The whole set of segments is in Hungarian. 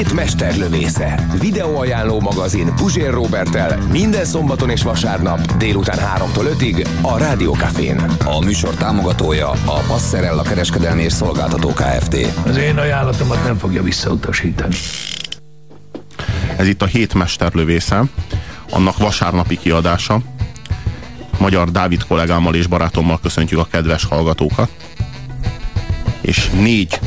Hét mesterlövésze. Videóajánló magazin Puzsér Robertel minden szombaton és vasárnap délután 3-tól 5-ig a Rádiókafén. A műsor támogatója a Passerella kereskedelmi és szolgáltató Kft. Az én ajánlatomat nem fogja visszautasítani. Ez itt a hét mesterlövésze, annak vasárnapi kiadása. Magyar Dávid kollégámmal és barátommal köszöntjük a kedves hallgatókat. És négy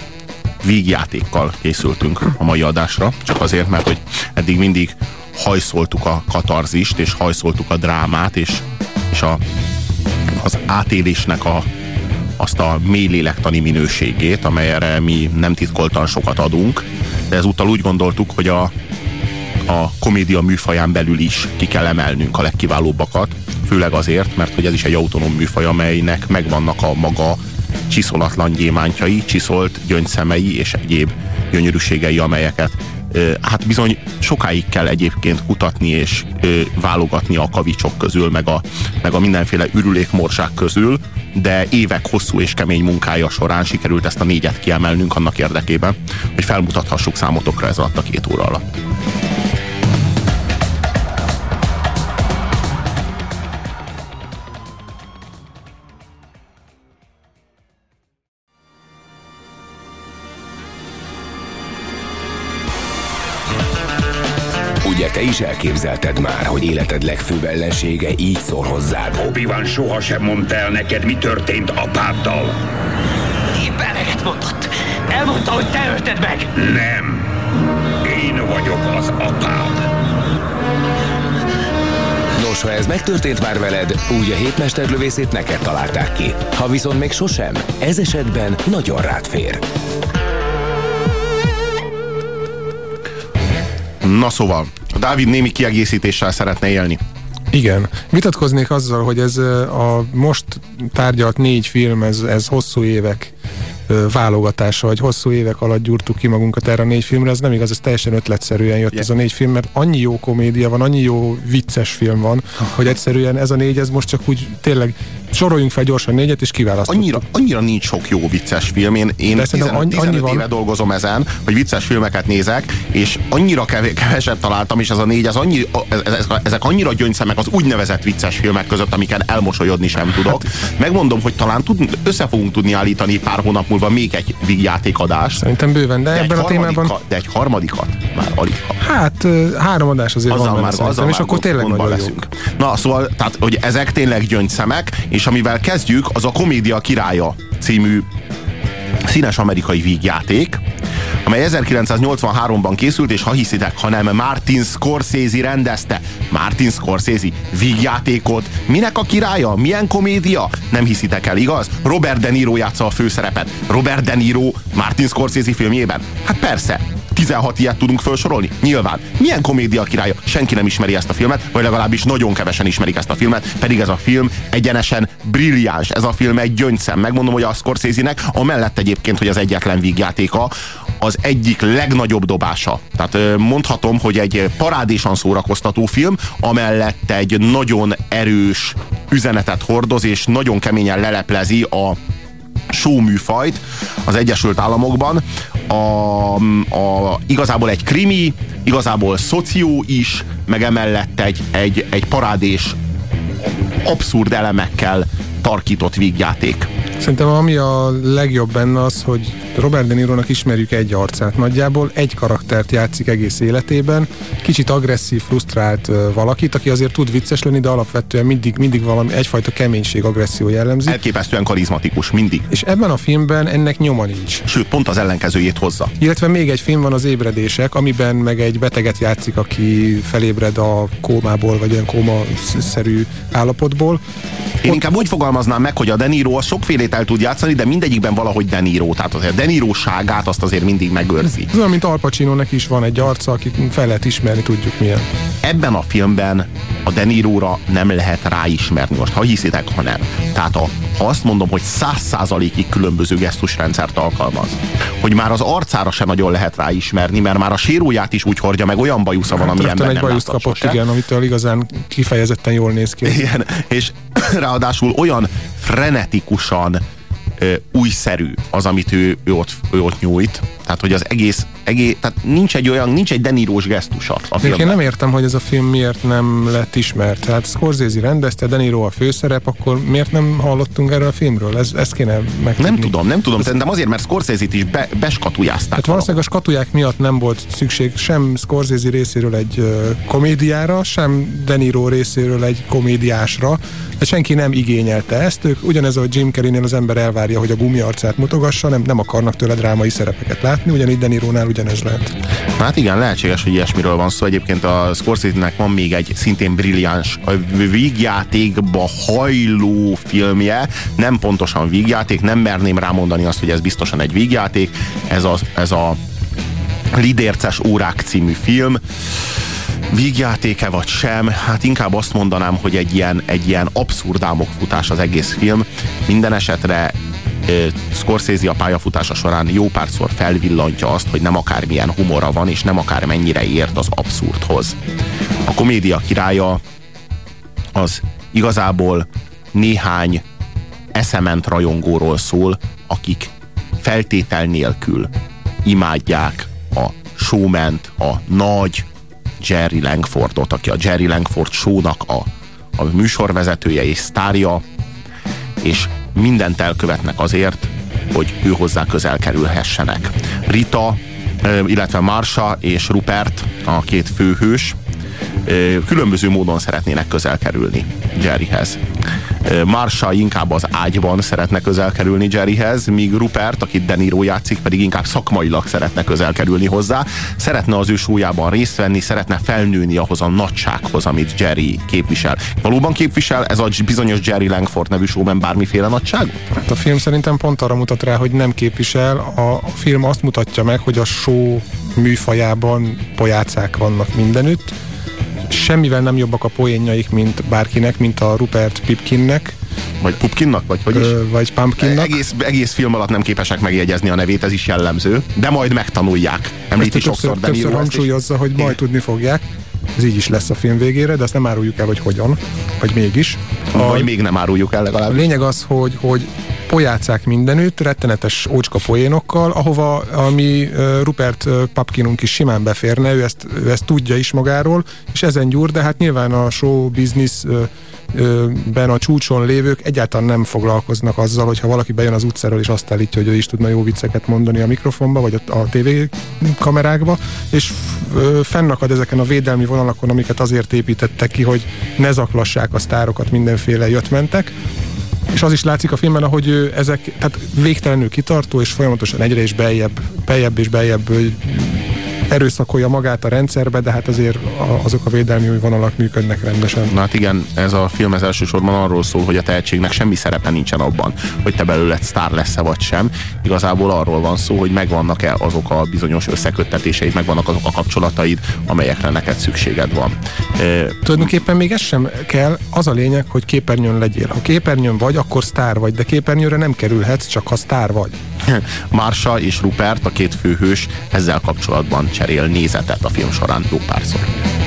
vígjátékkal készültünk a mai adásra, csak azért, mert hogy eddig mindig hajszoltuk a katarzist, és hajszoltuk a drámát, és, és a, az átélésnek a, azt a mély lélektani minőségét, amelyre mi nem titkoltan sokat adunk, de ezúttal úgy gondoltuk, hogy a, a komédia műfaján belül is ki kell emelnünk a legkiválóbbakat, főleg azért, mert hogy ez is egy autonóm műfaj, amelynek megvannak a maga csiszolatlan gyémántjai, csiszolt gyöngyszemei és egyéb gyönyörűségei, amelyeket hát bizony sokáig kell egyébként kutatni és válogatni a kavicsok közül, meg a, meg a mindenféle ürülékmorsák közül, de évek hosszú és kemény munkája során sikerült ezt a négyet kiemelnünk annak érdekében, hogy felmutathassuk számotokra ez alatt a két óra alatt. Is elképzelted már, hogy életed legfőbb ellensége így szól hozzád. Obi-Wan sohasem mondta el neked, mi történt apáddal. Éppen eleget mondott. Elmondta, hogy te ölted meg. Nem. Én vagyok az apád. Nos, ha ez megtörtént már veled, úgy a hétmesterlövészét neked találták ki. Ha viszont még sosem, ez esetben nagyon rád fér. Na szóval, Dávid némi kiegészítéssel szeretne élni. Igen. Vitatkoznék azzal, hogy ez a most tárgyalt négy film, ez, ez hosszú évek válogatása, vagy hosszú évek alatt gyúrtuk ki magunkat erre a négy filmre, ez nem igaz, ez teljesen ötletszerűen jött yeah. ez a négy film, mert annyi jó komédia van, annyi jó vicces film van, hogy egyszerűen ez a négy, ez most csak úgy tényleg soroljunk fel gyorsan négyet, és kiválasztottuk. Annyira, annyira nincs sok jó vicces film. Én, én 15, annyi, 15 annyi éve dolgozom ezen, hogy vicces filmeket nézek, és annyira keveset találtam, és ez a négy, ez annyi, ez, ezek annyira gyöngyszemek az úgynevezett vicces filmek között, amiken elmosolyodni sem tudok. Hát, Megmondom, hogy talán tud, össze fogunk tudni állítani pár hónap múlva még egy vígjátékadást. Szerintem bőven, de, de ebben a témában... De egy harmadikat már alig. Hát három adás azért azzal van már, azzal és akkor tényleg nagyon leszünk. Na, szóval, tehát, hogy ezek tényleg gyöngyszemek, és amivel kezdjük, az a Komédia királya című színes amerikai vígjáték, amely 1983-ban készült, és ha hiszitek, hanem Martin Scorsese rendezte. Martin Scorsese vígjátékot. Minek a királya? Milyen komédia? Nem hiszitek el, igaz? Robert De Niro játsza a főszerepet. Robert De Niro Martin Scorsese filmjében? Hát persze, 16 ilyet tudunk felsorolni? Nyilván. Milyen komédia királya? Senki nem ismeri ezt a filmet, vagy legalábbis nagyon kevesen ismerik ezt a filmet, pedig ez a film egyenesen brilliáns. Ez a film egy gyöngyszem. Megmondom, hogy a Scorsese-nek, amellett egyébként, hogy az egyetlen vígjátéka, az egyik legnagyobb dobása. Tehát mondhatom, hogy egy parádésan szórakoztató film, amellett egy nagyon erős üzenetet hordoz, és nagyon keményen leleplezi a műfajt az Egyesült Államokban. A, a, igazából egy krimi, igazából szoció is, meg emellett egy, egy, egy parádés abszurd elemekkel tarkított vígjáték. Szerintem ami a legjobb benne az, hogy Robert De Niro-nak ismerjük egy arcát nagyjából, egy karaktert játszik egész életében, kicsit agresszív, frusztrált valakit, aki azért tud vicces lenni, de alapvetően mindig, mindig valami egyfajta keménység, agresszió jellemzi. Elképesztően karizmatikus, mindig. És ebben a filmben ennek nyoma nincs. Sőt, pont az ellenkezőjét hozza. Illetve még egy film van az ébredések, amiben meg egy beteget játszik, aki felébred a kómából, vagy olyan kóma-szerű állapotból. Én Ott... inkább úgy fogalmaznám meg, hogy a De Niro az sokfélét el tud játszani, de mindegyikben valahogy De Niro. Tehát azért Deniróságát azt azért mindig megőrzi. Ez olyan, mint Al Pacino is van egy arca, akit fel lehet ismerni, tudjuk milyen. ebben a filmben a De Niro-ra nem lehet ráismerni most, ha hiszitek, ha nem. Tehát a, ha azt mondom, hogy száz százalékig különböző gesztusrendszert alkalmaz, hogy már az arcára sem nagyon lehet ráismerni, mert már a séróját is úgy hordja, meg olyan bajusza van, hát, amilyen egy bajuszt kapott, sose. igen, amitől igazán kifejezetten jól néz ki. Igen, és ráadásul olyan frenetikusan újszerű az, amit ő, ő, ott, ő ott nyújt. Tehát, hogy az egész, egész tehát nincs egy olyan, nincs egy Denirós gesztusa a filmben. Én nem értem, hogy ez a film miért nem lett ismert. Hát Scorsese rendezte, Deniro a főszerep, akkor miért nem hallottunk erről a filmről? Ez, ezt kéne megtudni. Nem tudom, nem tudom. Szerintem azért, mert Scorsese-t is be, beskatujázták. Hát valószínűleg a skatuják miatt nem volt szükség sem Scorsese részéről egy komédiára, sem Deniro részéről egy komédiásra. De senki nem igényelte ezt. Ők ugyanez a Jim Carrey-nél az ember elvárja, hogy a gumiarcát mutogassa, nem, nem akarnak tőle drámai szerepeket látni, ugyanígy Denirónál ugyanez lehet. Hát igen, lehetséges, hogy ilyesmiről van szó. Egyébként a Scorsese-nek van még egy szintén brilliáns vígjátékba hajló filmje, nem pontosan vígjáték, nem merném rámondani azt, hogy ez biztosan egy vígjáték. Ez a, ez a Lidérces órák című film vígjátéke vagy sem, hát inkább azt mondanám, hogy egy ilyen, egy ilyen abszurd álmokfutás az egész film. Minden esetre Scorsese a pályafutása során jó párszor felvillantja azt, hogy nem akármilyen humora van, és nem akár mennyire ért az abszurdhoz. A komédia királya az igazából néhány eszement rajongóról szól, akik feltétel nélkül imádják a showman a nagy Jerry Langfordot, aki a Jerry Langford show-nak a, a műsorvezetője és sztárja, és mindent elkövetnek azért, hogy ő hozzá közel kerülhessenek. Rita, illetve Marsha és Rupert, a két főhős, különböző módon szeretnének közel kerülni Jerryhez. Marsha inkább az ágyban szeretne közel kerülni Jerryhez, míg Rupert, akit De Niro játszik, pedig inkább szakmailag szeretne közel kerülni hozzá. Szeretne az ő súlyában részt venni, szeretne felnőni ahhoz a nagysághoz, amit Jerry képvisel. Valóban képvisel ez a bizonyos Jerry Langford nevű showban bármiféle nagyság? Hát a film szerintem pont arra mutat rá, hogy nem képvisel. A film azt mutatja meg, hogy a show műfajában pojácák vannak mindenütt, semmivel nem jobbak a poénjaik, mint bárkinek, mint a Rupert Pipkinnek. Vagy Pupkinnak, vagy hogy is? Ö, vagy Pumpkinnak. Egész, egész film alatt nem képesek megjegyezni a nevét, ez is jellemző, de majd megtanulják. Említi sokszor, többször, többször hangsúlyozza, hogy majd tudni fogják. Ez így is lesz a film végére, de azt nem áruljuk el, hogy hogyan, vagy mégis. A, vagy még nem áruljuk el legalább. A lényeg az, hogy, hogy pojácák mindenütt, rettenetes ócska poénokkal, ahova ami Rupert Papkinunk is simán beférne, ő ezt, ő ezt tudja is magáról, és ezen gyúr, de hát nyilván a show business ben a csúcson lévők egyáltalán nem foglalkoznak azzal, hogyha valaki bejön az utcáról és azt állítja, hogy ő is tudna jó vicceket mondani a mikrofonba, vagy a, a TV kamerákba, és fennakad ezeken a védelmi vonalakon, amiket azért építettek ki, hogy ne zaklassák a sztárokat mindenféle jöttmentek, és az is látszik a filmben, ahogy ő ezek, tehát végtelenül kitartó, és folyamatosan egyre is beljebb, beljebb és beljebb erőszakolja magát a rendszerbe, de hát azért azok a védelmi vonalak működnek rendesen. Na hát igen, ez a film ez elsősorban arról szól, hogy a tehetségnek semmi szerepe nincsen abban, hogy te belőled sztár lesz-e vagy sem. Igazából arról van szó, hogy megvannak-e azok a bizonyos összeköttetéseid, megvannak azok a kapcsolataid, amelyekre neked szükséged van. E, Tulajdonképpen még ez sem kell, az a lényeg, hogy képernyőn legyél. Ha képernyőn vagy, akkor sztár vagy, de képernyőre nem kerülhetsz, csak ha sztár vagy. Marsha és Rupert, a két főhős ezzel kapcsolatban cserél nézetet a film során jó párszor.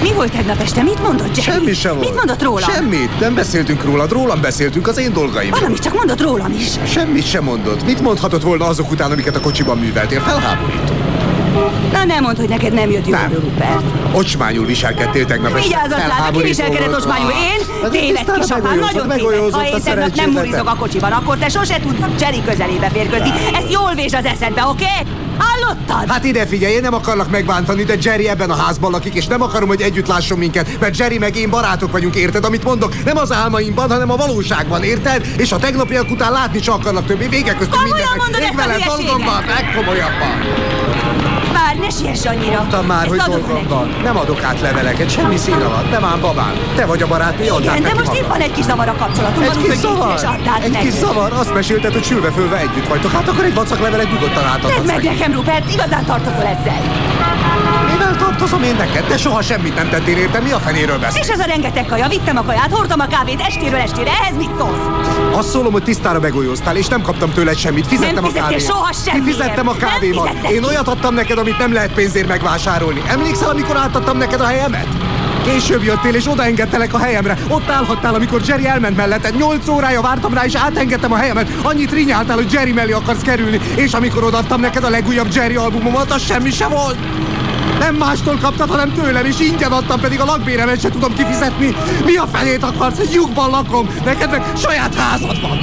Mi volt tegnap este? Mit mondott Jerry? Semmi sem volt. Mit mondott rólam? Semmit. Nem beszéltünk rólad. Rólam beszéltünk, az én dolgaim. Valamit csak mondott rólam is. Semmit sem mondott. Mit mondhatott volna azok után, amiket a kocsiban műveltél? Felháborító. Na nem mondd, hogy neked nem jött jó nem. Rupert. Ocsmányul viselkedtél tegnap este. Vigyázz rá, ki viselkedett ocsmányul? Én? Téved kisapám, nagyon téved. Ha én tegnap nem murizok a kocsiban, akkor te sose tudsz Jerry közelébe férkőzni. Ezt jól vés az eszedbe, oké? Okay? Hallottad? Hát ide figyelj, én nem akarlak megbántani, de Jerry ebben a házban lakik, és nem akarom, hogy együtt lásson minket, mert Jerry meg én barátok vagyunk, érted, amit mondok? Nem az álmaimban, hanem a valóságban, érted? És a tegnapiak után látni csak akarnak többé, vége köztünk mindennek. Komolyan mondod ezt a veled, meg komolyabban. Már, ne siess annyira. Mondtam már, Ezt hogy dolgom van. Nem adok át leveleket, semmi szín alatt. Nem ám babám. Te vagy a barátnő, add át Igen, de most magad. itt van egy kis zavar a kapcsolatunkban, Egy kis zavar? Egy neki. kis zavar? Azt mesélted, hogy sülve fölve együtt vagytok. Hát akkor egy vacak levelet nyugodtan Tedd átadhatsz meg neki. nekem, Rupert, igazán tartozol ezzel. Mivel tartozom én neked? Te soha semmit nem tettél érte, mi a fenéről beszélsz? És ez a rengeteg kaja, vittem a kaját, hordtam a kávét estéről estére, ehhez mit szólsz? Azt szólom, hogy tisztára megolyóztál, és nem kaptam tőled semmit. Fizettem Nem a kávéért. soha semmiért. Kifizettem a Nem kávémat. Én olyat adtam neked, amit nem lehet pénzért megvásárolni. Emlékszel, amikor átadtam neked a helyemet? Később jöttél, és odaengedtelek a helyemre. Ott állhattál, amikor Jerry elment melletted. Nyolc órája vártam rá, és átengedtem a helyemet. Annyit rinyáltál, hogy Jerry mellé akarsz kerülni. És amikor odaadtam neked a legújabb Jerry albumomat, az semmi se volt. Nem mástól kaptad, hanem tőlem, és ingyen adtam, pedig a lakbéremet se tudom kifizetni. Mi a felét akarsz? Egy lyukban lakom, neked meg saját házad van.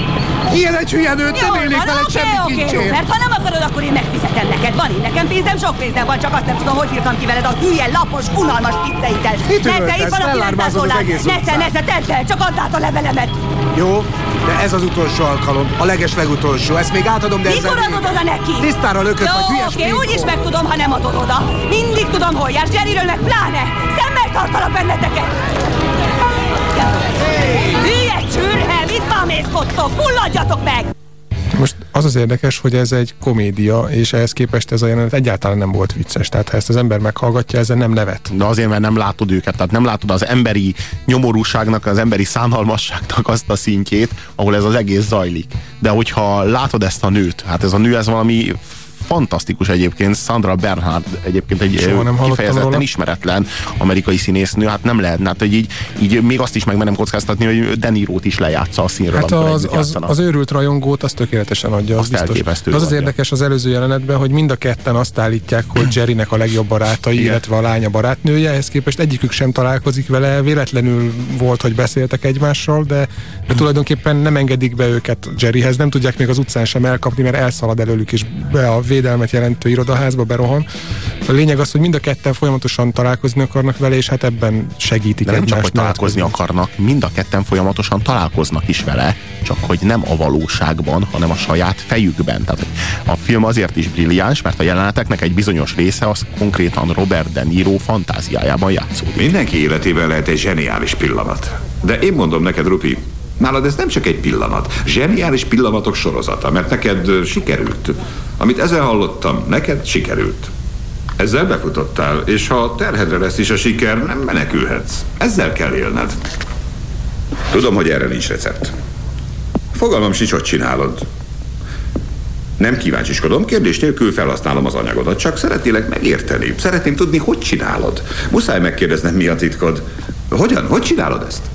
Ilyen egy hülye nőt nem élnék veled oké, semmi kincsért. Rupert, ha nem akarod, akkor én megfizetem neked. Van én nekem pénzem, sok pénzem van, csak azt nem tudom, hogy írtam ki veled a hülye, lapos, unalmas. Mit Nesze, itt van a 900 Felármázod az dollár. Nesze, nesze, tedd el, csak add át a levelemet. Jó, de ez az utolsó alkalom, a leges legutolsó. Ezt még átadom, de ezzel Mikor adod oda neki? Tisztára lökött, Jó, vagy hülyes oké, finkó. úgyis megtudom, ha nem adod oda. Mindig tudom, hol jársz, Jerryről meg pláne. Szemmel tartalak benneteket. Hülye csürhe, mit bámészkodtok? Fulladjatok meg! Most az az érdekes, hogy ez egy komédia, és ehhez képest ez a jelenet egyáltalán nem volt vicces. Tehát ha ezt az ember meghallgatja, ezzel nem nevet. De azért, mert nem látod őket, tehát nem látod az emberi nyomorúságnak, az emberi szánalmasságnak azt a szintjét, ahol ez az egész zajlik. De hogyha látod ezt a nőt, hát ez a nő, ez valami fantasztikus egyébként, Sandra Bernhard egyébként egy kifejezetten róla. ismeretlen amerikai színésznő, hát nem lehet, hát hogy így, így még azt is megmerem kockáztatni, hogy Denirót is lejátsza a színről, Hát az, az, az őrült rajongót az tökéletesen adja, az Azt biztos. elképesztő Az az adja. érdekes az előző jelenetben, hogy mind a ketten azt állítják, hogy Jerrynek a legjobb barátai, Igen. illetve a lánya barátnője, ehhez képest egyikük sem találkozik vele, véletlenül volt, hogy beszéltek egymással, de, de tulajdonképpen nem engedik be őket Jerryhez, nem tudják még az utcán sem elkapni, mert elszalad előlük, és be a védelmet jelentő irodaházba berohan. A lényeg az, hogy mind a ketten folyamatosan találkozni akarnak vele, és hát ebben segítik De nem csak, egymást. hogy találkozni akarnak, mind a ketten folyamatosan találkoznak is vele, csak hogy nem a valóságban, hanem a saját fejükben. Tehát a film azért is brilliáns, mert a jeleneteknek egy bizonyos része az konkrétan Robert De Niro fantáziájában játszódik. Mindenki életében lehet egy zseniális pillanat. De én mondom neked, Rupi, nálad ez nem csak egy pillanat. Zseniális pillanatok sorozata, mert neked sikerült. Amit ezzel hallottam, neked sikerült. Ezzel befutottál, és ha terhedre lesz is a siker, nem menekülhetsz. Ezzel kell élned. Tudom, hogy erre nincs recept. Fogalmam sincs, hogy csinálod. Nem kíváncsiskodom, kérdés nélkül felhasználom az anyagodat, csak szeretnélek megérteni. Szeretném tudni, hogy csinálod. Muszáj megkérdeznem, mi a titkod. Hogyan? Hogy csinálod ezt?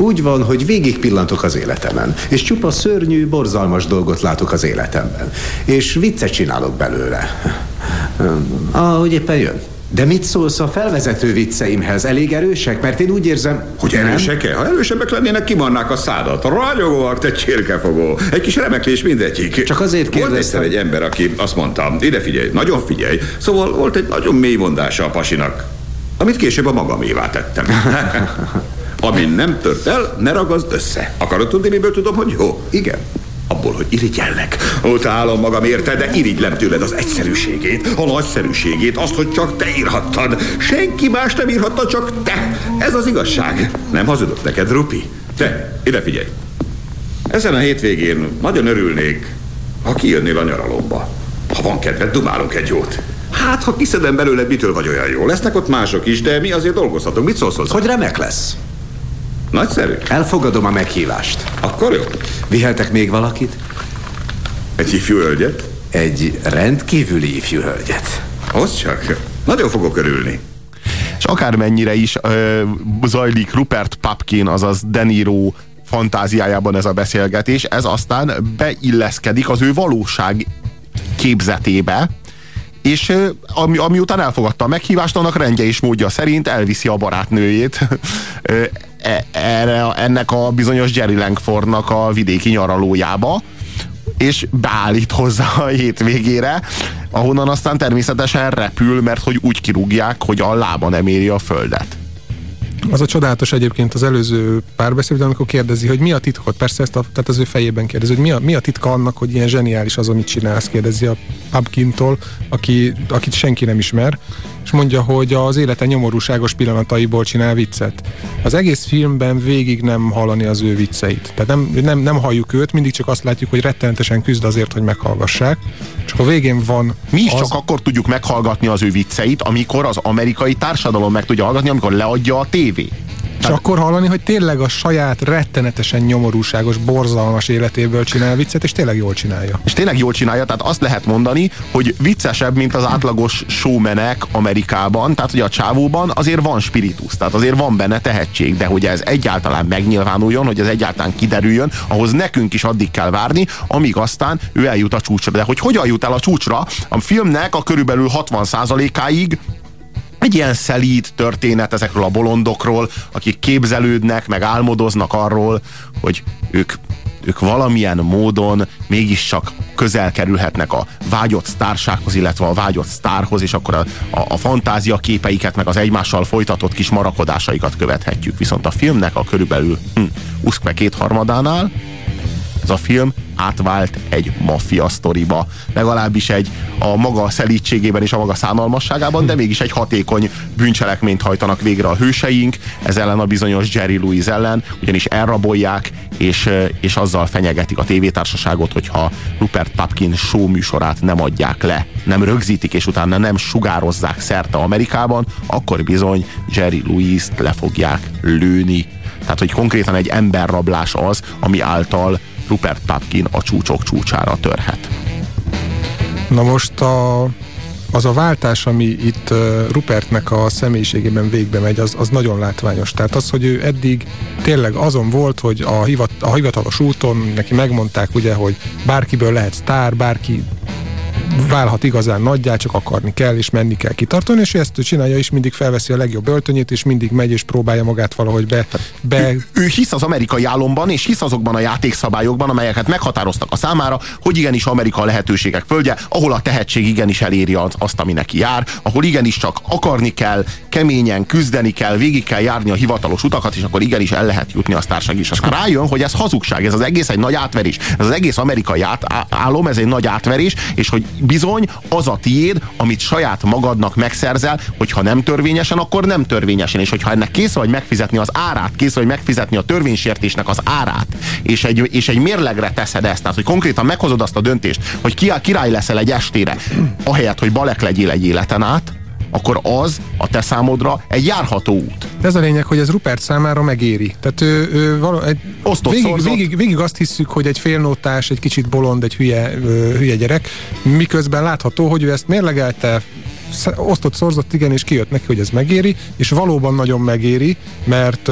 Úgy van, hogy végig pillantok az életemen, és csupa szörnyű, borzalmas dolgot látok az életemben. És viccet csinálok belőle. Ahogy éppen jön. De mit szólsz a felvezető vicceimhez? Elég erősek? Mert én úgy érzem... Hogy erősek-e? Ha erősebbek lennének, kimannák a szádat. Ragyogóak, te csirkefogó. Egy kis remeklés mindegyik. Csak azért Volt kérdeztem. egyszer egy ember, aki azt mondta, ide figyelj, nagyon figyelj. Szóval volt egy nagyon mély mondása a pasinak, amit később a magamévá tettem. Ami nem tört el, ne ragaszd össze. Akarod tudni, miből tudom, hogy jó? Igen. Abból, hogy irigyellek. Utálom magam érte, de irigylem tőled az egyszerűségét, a nagyszerűségét, azt, hogy csak te írhattad. Senki más nem írhatta, csak te. Ez az igazság. Nem hazudok neked, Rupi. Te, ide figyelj. Ezen a hétvégén nagyon örülnék, ha kijönnél a nyaralomba. Ha van kedved, dumálunk egy jót. Hát, ha kiszedem belőled, mitől vagy olyan jó. Lesznek ott mások is, de mi azért dolgozhatunk. Mit szólsz hozzá? Hogy remek lesz. Nagyszerű. Elfogadom a meghívást. Akkor jó. Viheltek még valakit? Egy ifjú hölgyet? Egy rendkívüli ifjú hölgyet. Hozz csak. Nagyon fogok örülni. És akármennyire is ö, zajlik Rupert Papkin, azaz De Niro fantáziájában ez a beszélgetés, ez aztán beilleszkedik az ő valóság képzetébe, és ami, ami után elfogadta a meghívást, annak rendje és módja szerint elviszi a barátnőjét erre, ennek a bizonyos Jerry Langfordnak a vidéki nyaralójába, és beállít hozzá a hétvégére, ahonnan aztán természetesen repül, mert hogy úgy kirúgják, hogy a lába nem éri a földet. Az a csodálatos egyébként az előző párbeszédben, amikor kérdezi, hogy mi a titkot, persze ezt a, tehát az ő fejében kérdezi, hogy mi a, mi a titka annak, hogy ilyen zseniális az, amit csinálsz, kérdezi a Pumpkintól, aki, akit senki nem ismer, és mondja, hogy az élete nyomorúságos pillanataiból csinál viccet. Az egész filmben végig nem hallani az ő vicceit. Tehát nem, nem, nem halljuk őt, mindig csak azt látjuk, hogy rettenetesen küzd azért, hogy meghallgassák. És a végén van Mi is az... csak akkor tudjuk meghallgatni az ő vicceit, amikor az amerikai társadalom meg tudja hallgatni, amikor leadja a tévé. És Tehát... akkor hallani, hogy tényleg a saját rettenetesen nyomorúságos, borzalmas életéből csinál viccet, és tényleg jól csinálja. És tényleg jól csinálja, tehát azt lehet mondani, hogy viccesebb, mint az átlagos showmenek Amerikában, tehát hogy a csávóban azért van spiritus, tehát azért van benne tehetség, de hogy ez egyáltalán megnyilvánuljon, hogy ez egyáltalán kiderüljön, ahhoz nekünk is addig kell várni, amíg aztán ő eljut a csúcsra. De hogy hogyan jut el a csúcsra, a filmnek a körülbelül 60%-áig egy ilyen szelíd történet ezekről a bolondokról, akik képzelődnek, meg álmodoznak arról, hogy ők ők valamilyen módon mégiscsak közel kerülhetnek a vágyott sztársághoz, illetve a vágyott sztárhoz, és akkor a, a, a fantázia képeiket, meg az egymással folytatott kis marakodásaikat követhetjük. Viszont a filmnek a körülbelül hm, uszkve kétharmadánál ez a film átvált egy maffia sztoriba. Legalábbis egy a maga szelítségében és a maga szánalmasságában, de mégis egy hatékony bűncselekményt hajtanak végre a hőseink, ez ellen a bizonyos Jerry Louis ellen, ugyanis elrabolják, és, és azzal fenyegetik a tévétársaságot, hogyha Rupert Tapkin show műsorát nem adják le, nem rögzítik, és utána nem sugározzák szerte Amerikában, akkor bizony Jerry Louis-t le fogják lőni. Tehát, hogy konkrétan egy emberrablás az, ami által Rupert Tapkin a csúcsok csúcsára törhet. Na most a, az a váltás, ami itt Rupertnek a személyiségében végbe megy, az, az nagyon látványos. Tehát az, hogy ő eddig tényleg azon volt, hogy a, hivat, a hivatalos úton neki megmondták ugye, hogy bárkiből lehet sztár, bárki válhat igazán nagyjá, csak akarni kell, és menni kell kitartani, és ezt ő csinálja, és mindig felveszi a legjobb öltönyét, és mindig megy, és próbálja magát valahogy be... be... Ő, ő hisz az amerikai álomban, és hisz azokban a játékszabályokban, amelyeket meghatároztak a számára, hogy igenis Amerika a lehetőségek földje, ahol a tehetség igenis eléri az, azt, ami neki jár, ahol igenis csak akarni kell, keményen küzdeni kell, végig kell járni a hivatalos utakat, és akkor igenis el lehet jutni a társág is. Aztán rájön, hogy ez hazugság, ez az egész egy nagy átverés. Ez az egész amerikai át, álom, ez egy nagy átverés, és hogy bizony az a tiéd, amit saját magadnak megszerzel, hogyha nem törvényesen, akkor nem törvényesen, és hogyha ennek kész vagy megfizetni az árát, kész vagy megfizetni a törvénysértésnek az árát, és egy, és egy mérlegre teszed ezt, tehát hogy konkrétan meghozod azt a döntést, hogy ki, király leszel egy estére, ahelyett, hogy balek legyél egy életen át, akkor az a te számodra egy járható út. Ez a lényeg, hogy ez Rupert számára megéri. Tehát ő, ő való, egy, végig, végig, végig, azt hiszük, hogy egy félnótás, egy kicsit bolond, egy hülye, hülye gyerek, miközben látható, hogy ő ezt mérlegelte, osztott, szorzott, igen, és kijött neki, hogy ez megéri, és valóban nagyon megéri, mert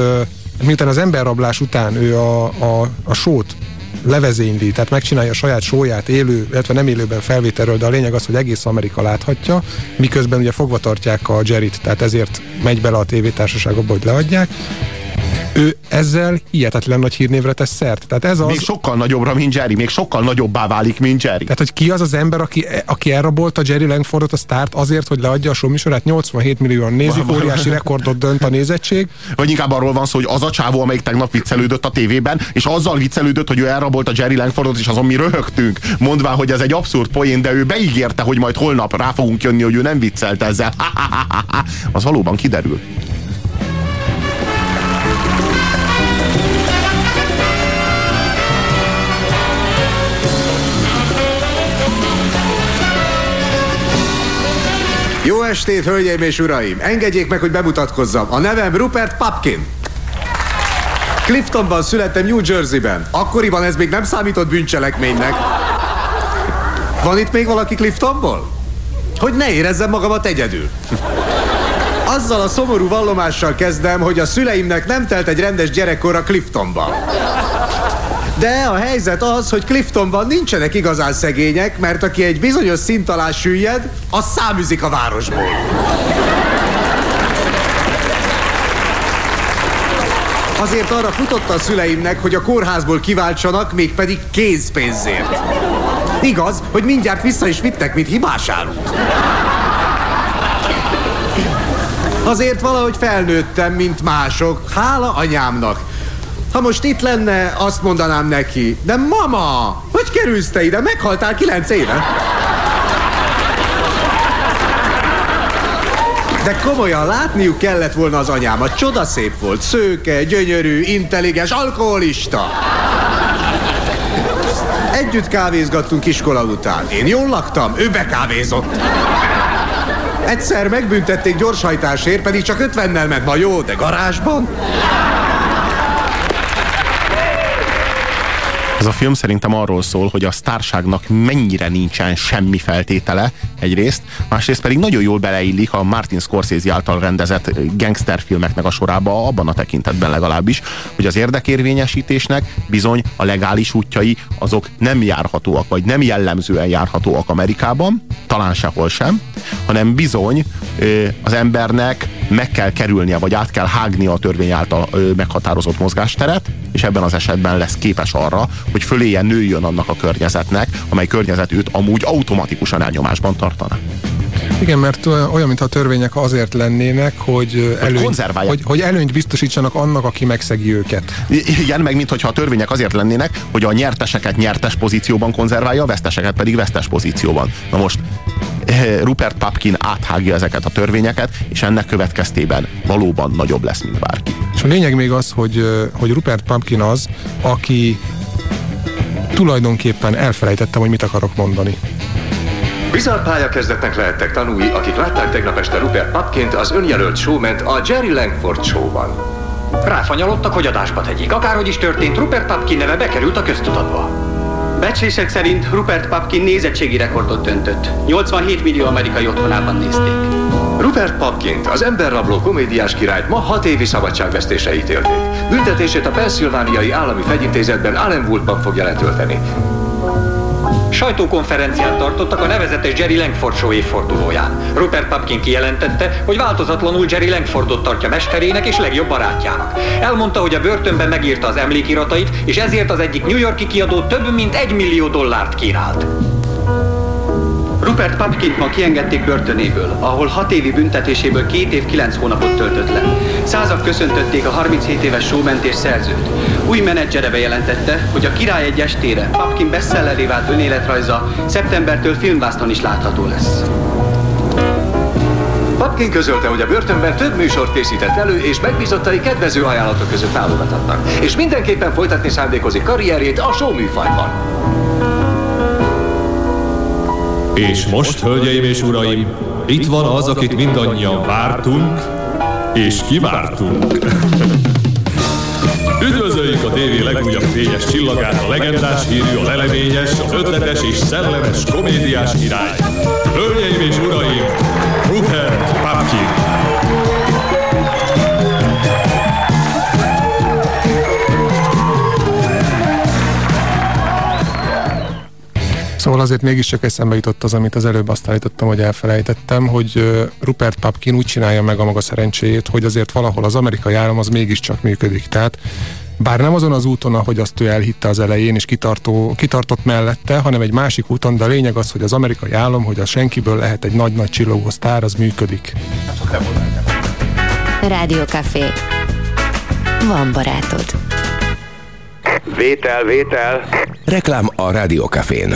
miután az emberrablás után ő a, a, a sót levezényli, tehát megcsinálja a saját sóját élő, illetve nem élőben felvételről, de a lényeg az, hogy egész Amerika láthatja, miközben ugye fogva tartják a Jerryt, tehát ezért megy bele a tévétársaságokba, hogy leadják, ő ezzel hihetetlen nagy hírnévre tesz szert. Tehát ez az... Még sokkal nagyobbra, mint Jerry, még sokkal nagyobbá válik, mint Jerry. Tehát, hogy ki az az ember, aki, aki elrabolta Jerry Langfordot a sztárt azért, hogy leadja a show műsorát, 87 millióan nézik, óriási rekordot dönt a nézettség. Vagy inkább arról van szó, hogy az a csávó, amelyik tegnap viccelődött a tévében, és azzal viccelődött, hogy ő elrabolta Jerry Langfordot, és azon mi röhögtünk, mondván, hogy ez egy abszurd poén, de ő beígérte, hogy majd holnap rá fogunk jönni, hogy ő nem viccelt ezzel. az valóban kiderül. Estét, hölgyeim és uraim! Engedjék meg, hogy bemutatkozzam. A nevem Rupert Papkin. Cliftonban születtem New Jerseyben. Akkoriban ez még nem számított bűncselekménynek. Van itt még valaki Cliftonból? Hogy ne érezzem magamat egyedül. Azzal a szomorú vallomással kezdem, hogy a szüleimnek nem telt egy rendes gyerekkor a Cliftonban. De a helyzet az, hogy Cliftonban nincsenek igazán szegények, mert aki egy bizonyos szint alá süllyed, az száműzik a városból. Azért arra futott a szüleimnek, hogy a kórházból kiváltsanak, mégpedig kézpénzért. Igaz, hogy mindjárt vissza is vittek, mint hibás árut. Azért valahogy felnőttem, mint mások. Hála anyámnak. Ha most itt lenne, azt mondanám neki, de mama, hogy kerülsz te ide? Meghaltál kilenc éve. De komolyan látniuk kellett volna az anyámat. Csodaszép volt, szőke, gyönyörű, intelligens, alkoholista. Együtt kávézgattunk iskola után. Én jól laktam, ő bekávézott. Egyszer megbüntették gyorshajtásért, pedig csak 50-nel ment. Ma jó, de garázsban? Ez a film szerintem arról szól, hogy a sztárságnak mennyire nincsen semmi feltétele egyrészt, másrészt pedig nagyon jól beleillik a Martin Scorsese által rendezett gangsterfilmeknek a sorába, abban a tekintetben legalábbis, hogy az érdekérvényesítésnek bizony a legális útjai azok nem járhatóak, vagy nem jellemzően járhatóak Amerikában, talán sehol sem, hanem bizony az embernek meg kell kerülnie, vagy át kell hágnia a törvény által meghatározott mozgásteret, és ebben az esetben lesz képes arra, hogy föléje nőjön annak a környezetnek, amely környezet őt amúgy automatikusan elnyomásban tartana. Igen, mert olyan, mintha a törvények azért lennének, hogy, előny, hogy, hogy előnyt biztosítsanak annak, aki megszegi őket. Igen, meg mintha a törvények azért lennének, hogy a nyerteseket nyertes pozícióban konzerválja, a veszteseket pedig vesztes pozícióban. Na most Rupert Papkin áthágja ezeket a törvényeket, és ennek következtében valóban nagyobb lesz, mint bárki. És a lényeg még az, hogy, hogy Rupert Papkin az, aki tulajdonképpen elfelejtettem, hogy mit akarok mondani. Bizarr pályakezdetnek lehettek tanúi, akik látták tegnap este Rupert Papkint az önjelölt showment a Jerry Langford Show-ban. Ráfanyalodtak, hogy adásba tegyék. Akárhogy is történt, Rupert Papkin neve bekerült a köztudatba. Becslések szerint Rupert Papkin nézettségi rekordot döntött. 87 millió amerikai otthonában nézték. Rupert Papkint, az emberrabló komédiás királyt ma hat évi szabadságvesztésre ítélték. Büntetését a Pennsylvániai Állami Fegyintézetben Allenwoodban fogja letölteni. Sajtókonferenciát tartottak a nevezetes Jerry Langford show évfordulóján. Rupert Papkin kijelentette, hogy változatlanul Jerry Langfordot tartja mesterének és legjobb barátjának. Elmondta, hogy a börtönben megírta az emlékiratait, és ezért az egyik New Yorki kiadó több mint egy millió dollárt kínált. Rupert Papkint ma kiengedték börtönéből, ahol hat évi büntetéséből két év kilenc hónapot töltött le. Százak köszöntötték a 37 éves showmentés szerzőt. Új menedzsere bejelentette, hogy a király egy estére Papkin bestselleré vált önéletrajza szeptembertől filmvászton is látható lesz. Papkin közölte, hogy a börtönben több műsort készített elő, és megbízottai kedvező ajánlatok között válogathatnak. És mindenképpen folytatni szándékozik karrierjét a show műfajban. És most, hölgyeim és uraim, itt van az, akit mindannyian vártunk, és kivártunk. Üdvözöljük a tévé legújabb fényes csillagát, a legendás hírű, a leleményes, az ötletes és szellemes komédiás király. Hölgyeim és uraim, Rupert Papkin! Szóval azért mégiscsak eszembe jutott az, amit az előbb azt állítottam, hogy elfelejtettem, hogy Rupert Papkin úgy csinálja meg a maga szerencséjét, hogy azért valahol az amerikai állam az mégiscsak működik. Tehát bár nem azon az úton, ahogy azt ő elhitte az elején, és kitartó, kitartott mellette, hanem egy másik úton, de a lényeg az, hogy az amerikai állam, hogy a senkiből lehet egy nagy-nagy csillogó sztár, az működik. Rádió Café. Van barátod. Vétel, vétel. Reklám a Rádiókafén.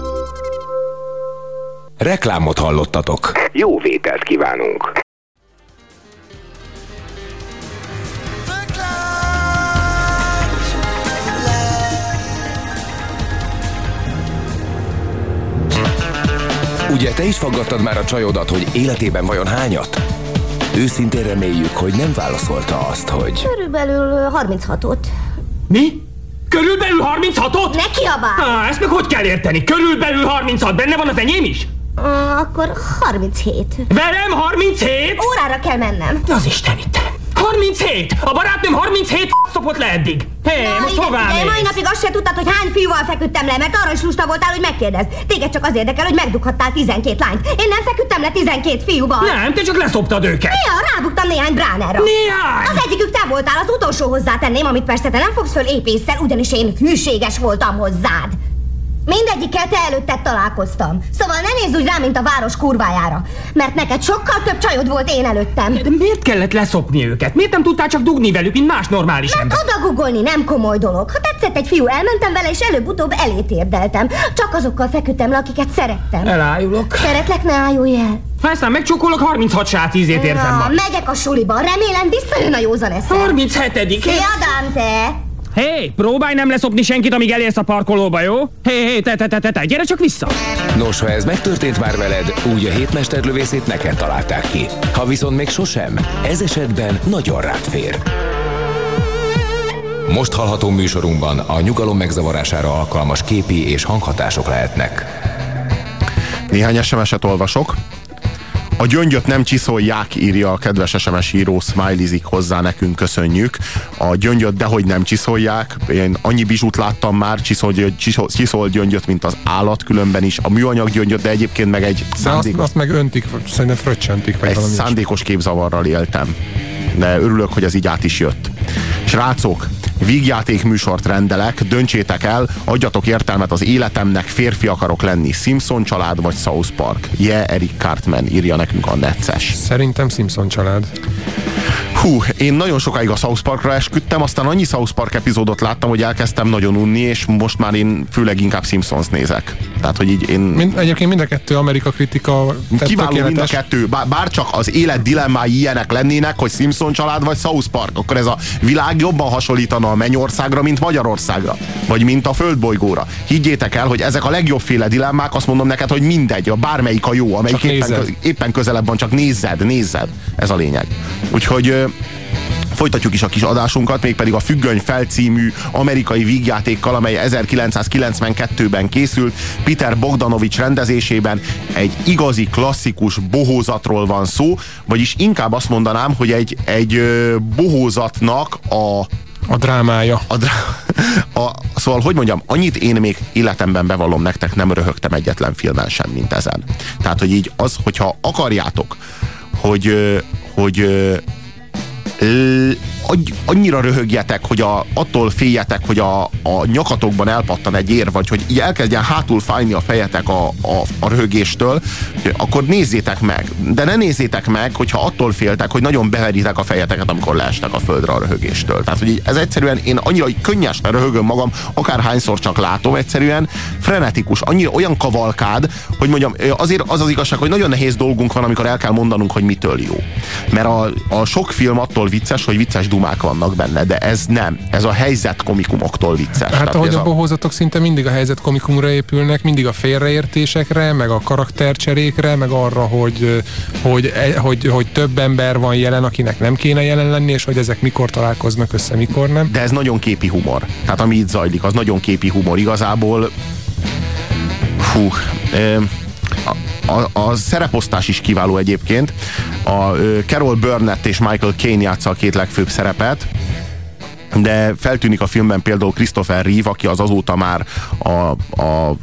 Reklámot hallottatok. Jó vételt kívánunk. Ugye te is faggattad már a csajodat, hogy életében vajon hányat? Őszintén reméljük, hogy nem válaszolta azt, hogy... Körülbelül 36-ot. Mi? Körülbelül 36-ot? Ne kiabálj! Á, ezt meg hogy kell érteni? Körülbelül 36, benne van az enyém is? Akkor 37. Velem 37? Órára kell mennem. Az Isten itt. 37! A barátnőm 37 szopott le eddig. Hé, hey, most ide, hová ide? Mai napig azt se tudtad, hogy hány fiúval feküdtem le, mert arra is lusta voltál, hogy megkérdezd. Téged csak az érdekel, hogy megdughattál 12 lányt. Én nem feküdtem le 12 fiúval. Nem, te csak leszoptad őket. Néha rábuktam néhány bránára. Néhány? Az egyikük te voltál, az utolsó hozzátenném, amit persze te nem fogsz föl épésszel, ugyanis én hűséges voltam hozzád. Mindegyikkel te előtted találkoztam. Szóval ne nézz úgy rá, mint a város kurvájára. Mert neked sokkal több csajod volt én előttem. De miért kellett leszopni őket? Miért nem tudtál csak dugni velük, mint más normális Mert ember? odagugolni nem komoly dolog. Ha tetszett egy fiú, elmentem vele, és előbb-utóbb elét érdeltem. Csak azokkal feküdtem le, akiket szerettem. Elájulok. Szeretlek, ne ájulj el. Ha aztán megcsókolok, 36 sát ízét érzem Na, majd. megyek a suliba. Remélem visszajön a józan eszem. 37 Szia, Dante! Hé, hey, próbálj nem leszopni senkit, amíg elérsz a parkolóba, jó? Hé, hey, hé, hey, te, te, te, te, te, gyere csak vissza! Nos, ha ez megtörtént már veled, úgy a hétmesterlövészét neked találták ki. Ha viszont még sosem, ez esetben nagyon rád fér. Most hallható műsorunkban a nyugalom megzavarására alkalmas képi és hanghatások lehetnek. Néhány SMS-et olvasok. A gyöngyöt nem csiszolják, írja a kedves SMS író, smileyzik hozzá, nekünk köszönjük. A gyöngyöt dehogy nem csiszolják. Én annyi bizsút láttam már, csiszol, csiszol, csiszol gyöngyöt, mint az állat különben is. A műanyag gyöngyöt, de egyébként meg egy De azt, szándékos, azt meg öntik, szerintem fröccsöntik, vagy egy szándékos képzavarral éltem. De örülök, hogy ez így át is jött. Srácok, vígjáték műsort rendelek, döntsétek el, adjatok értelmet az életemnek, férfi akarok lenni, Simpson család vagy South Park. Je, yeah, Eric Cartman írja nekünk a necces. Szerintem Simpson család. Hú, én nagyon sokáig a South Parkra esküdtem, aztán annyi South Park epizódot láttam, hogy elkezdtem nagyon unni, és most már én főleg inkább Simpsons nézek. Tehát, hogy így én... Mind, egyébként mind a kettő Amerika kritika Kiváló mind a tökéletes. kettő, bár, bár csak az élet dilemmái ilyenek lennének, hogy Simpson család vagy South Park, akkor ez a világ jobban hasonlítana a Mennyországra, mint Magyarországra, vagy mint a Földbolygóra. Higgyétek el, hogy ezek a legjobb féle dilemmák, azt mondom neked, hogy mindegy, a bármelyik a jó, amelyik Csak éppen, nézed. köz, éppen közelebb van, csak nézzed, nézzed. Ez a lényeg. Úgyhogy Folytatjuk is a kis adásunkat, mégpedig a Függöny felcímű amerikai vígjátékkal, amely 1992-ben készült, Peter Bogdanovich rendezésében egy igazi klasszikus bohózatról van szó, vagyis inkább azt mondanám, hogy egy, egy bohózatnak a A drámája. a, drá- a, szóval, hogy mondjam, annyit én még életemben bevallom nektek, nem röhögtem egyetlen filmen sem, mint ezen. Tehát, hogy így az, hogyha akarjátok, hogy, hogy annyira röhögjetek, hogy a, attól féljetek, hogy a, a nyakatokban elpattan egy ér, vagy hogy így elkezdjen hátul fájni a fejetek a, a, a röhögéstől, akkor nézzétek meg. De ne nézzétek meg, hogyha attól féltek, hogy nagyon beveritek a fejeteket, amikor leestek a földre a röhögéstől. Tehát, hogy így ez egyszerűen, én annyira hogy könnyesen röhögöm magam, akárhányszor csak látom, egyszerűen frenetikus, annyira olyan kavalkád, hogy mondjam, azért az az igazság, hogy nagyon nehéz dolgunk van, amikor el kell mondanunk, hogy mitől jó. Mert a, a sok film attól vicces, hogy vicces dumák vannak benne, de ez nem. Ez a helyzet komikumoktól vicces. Hát ahogy a bohózatok szinte mindig a helyzet komikumra épülnek, mindig a félreértésekre, meg a karaktercserékre, meg arra, hogy, hogy, hogy, hogy több ember van jelen, akinek nem kéne jelen lenni, és hogy ezek mikor találkoznak össze, mikor nem. De ez nagyon képi humor. Tehát ami itt zajlik, az nagyon képi humor. Igazából fú, a, a, szereposztás is kiváló egyébként. A Carol Burnett és Michael Caine játsza a két legfőbb szerepet, de feltűnik a filmben például Christopher Reeve, aki az azóta már a, a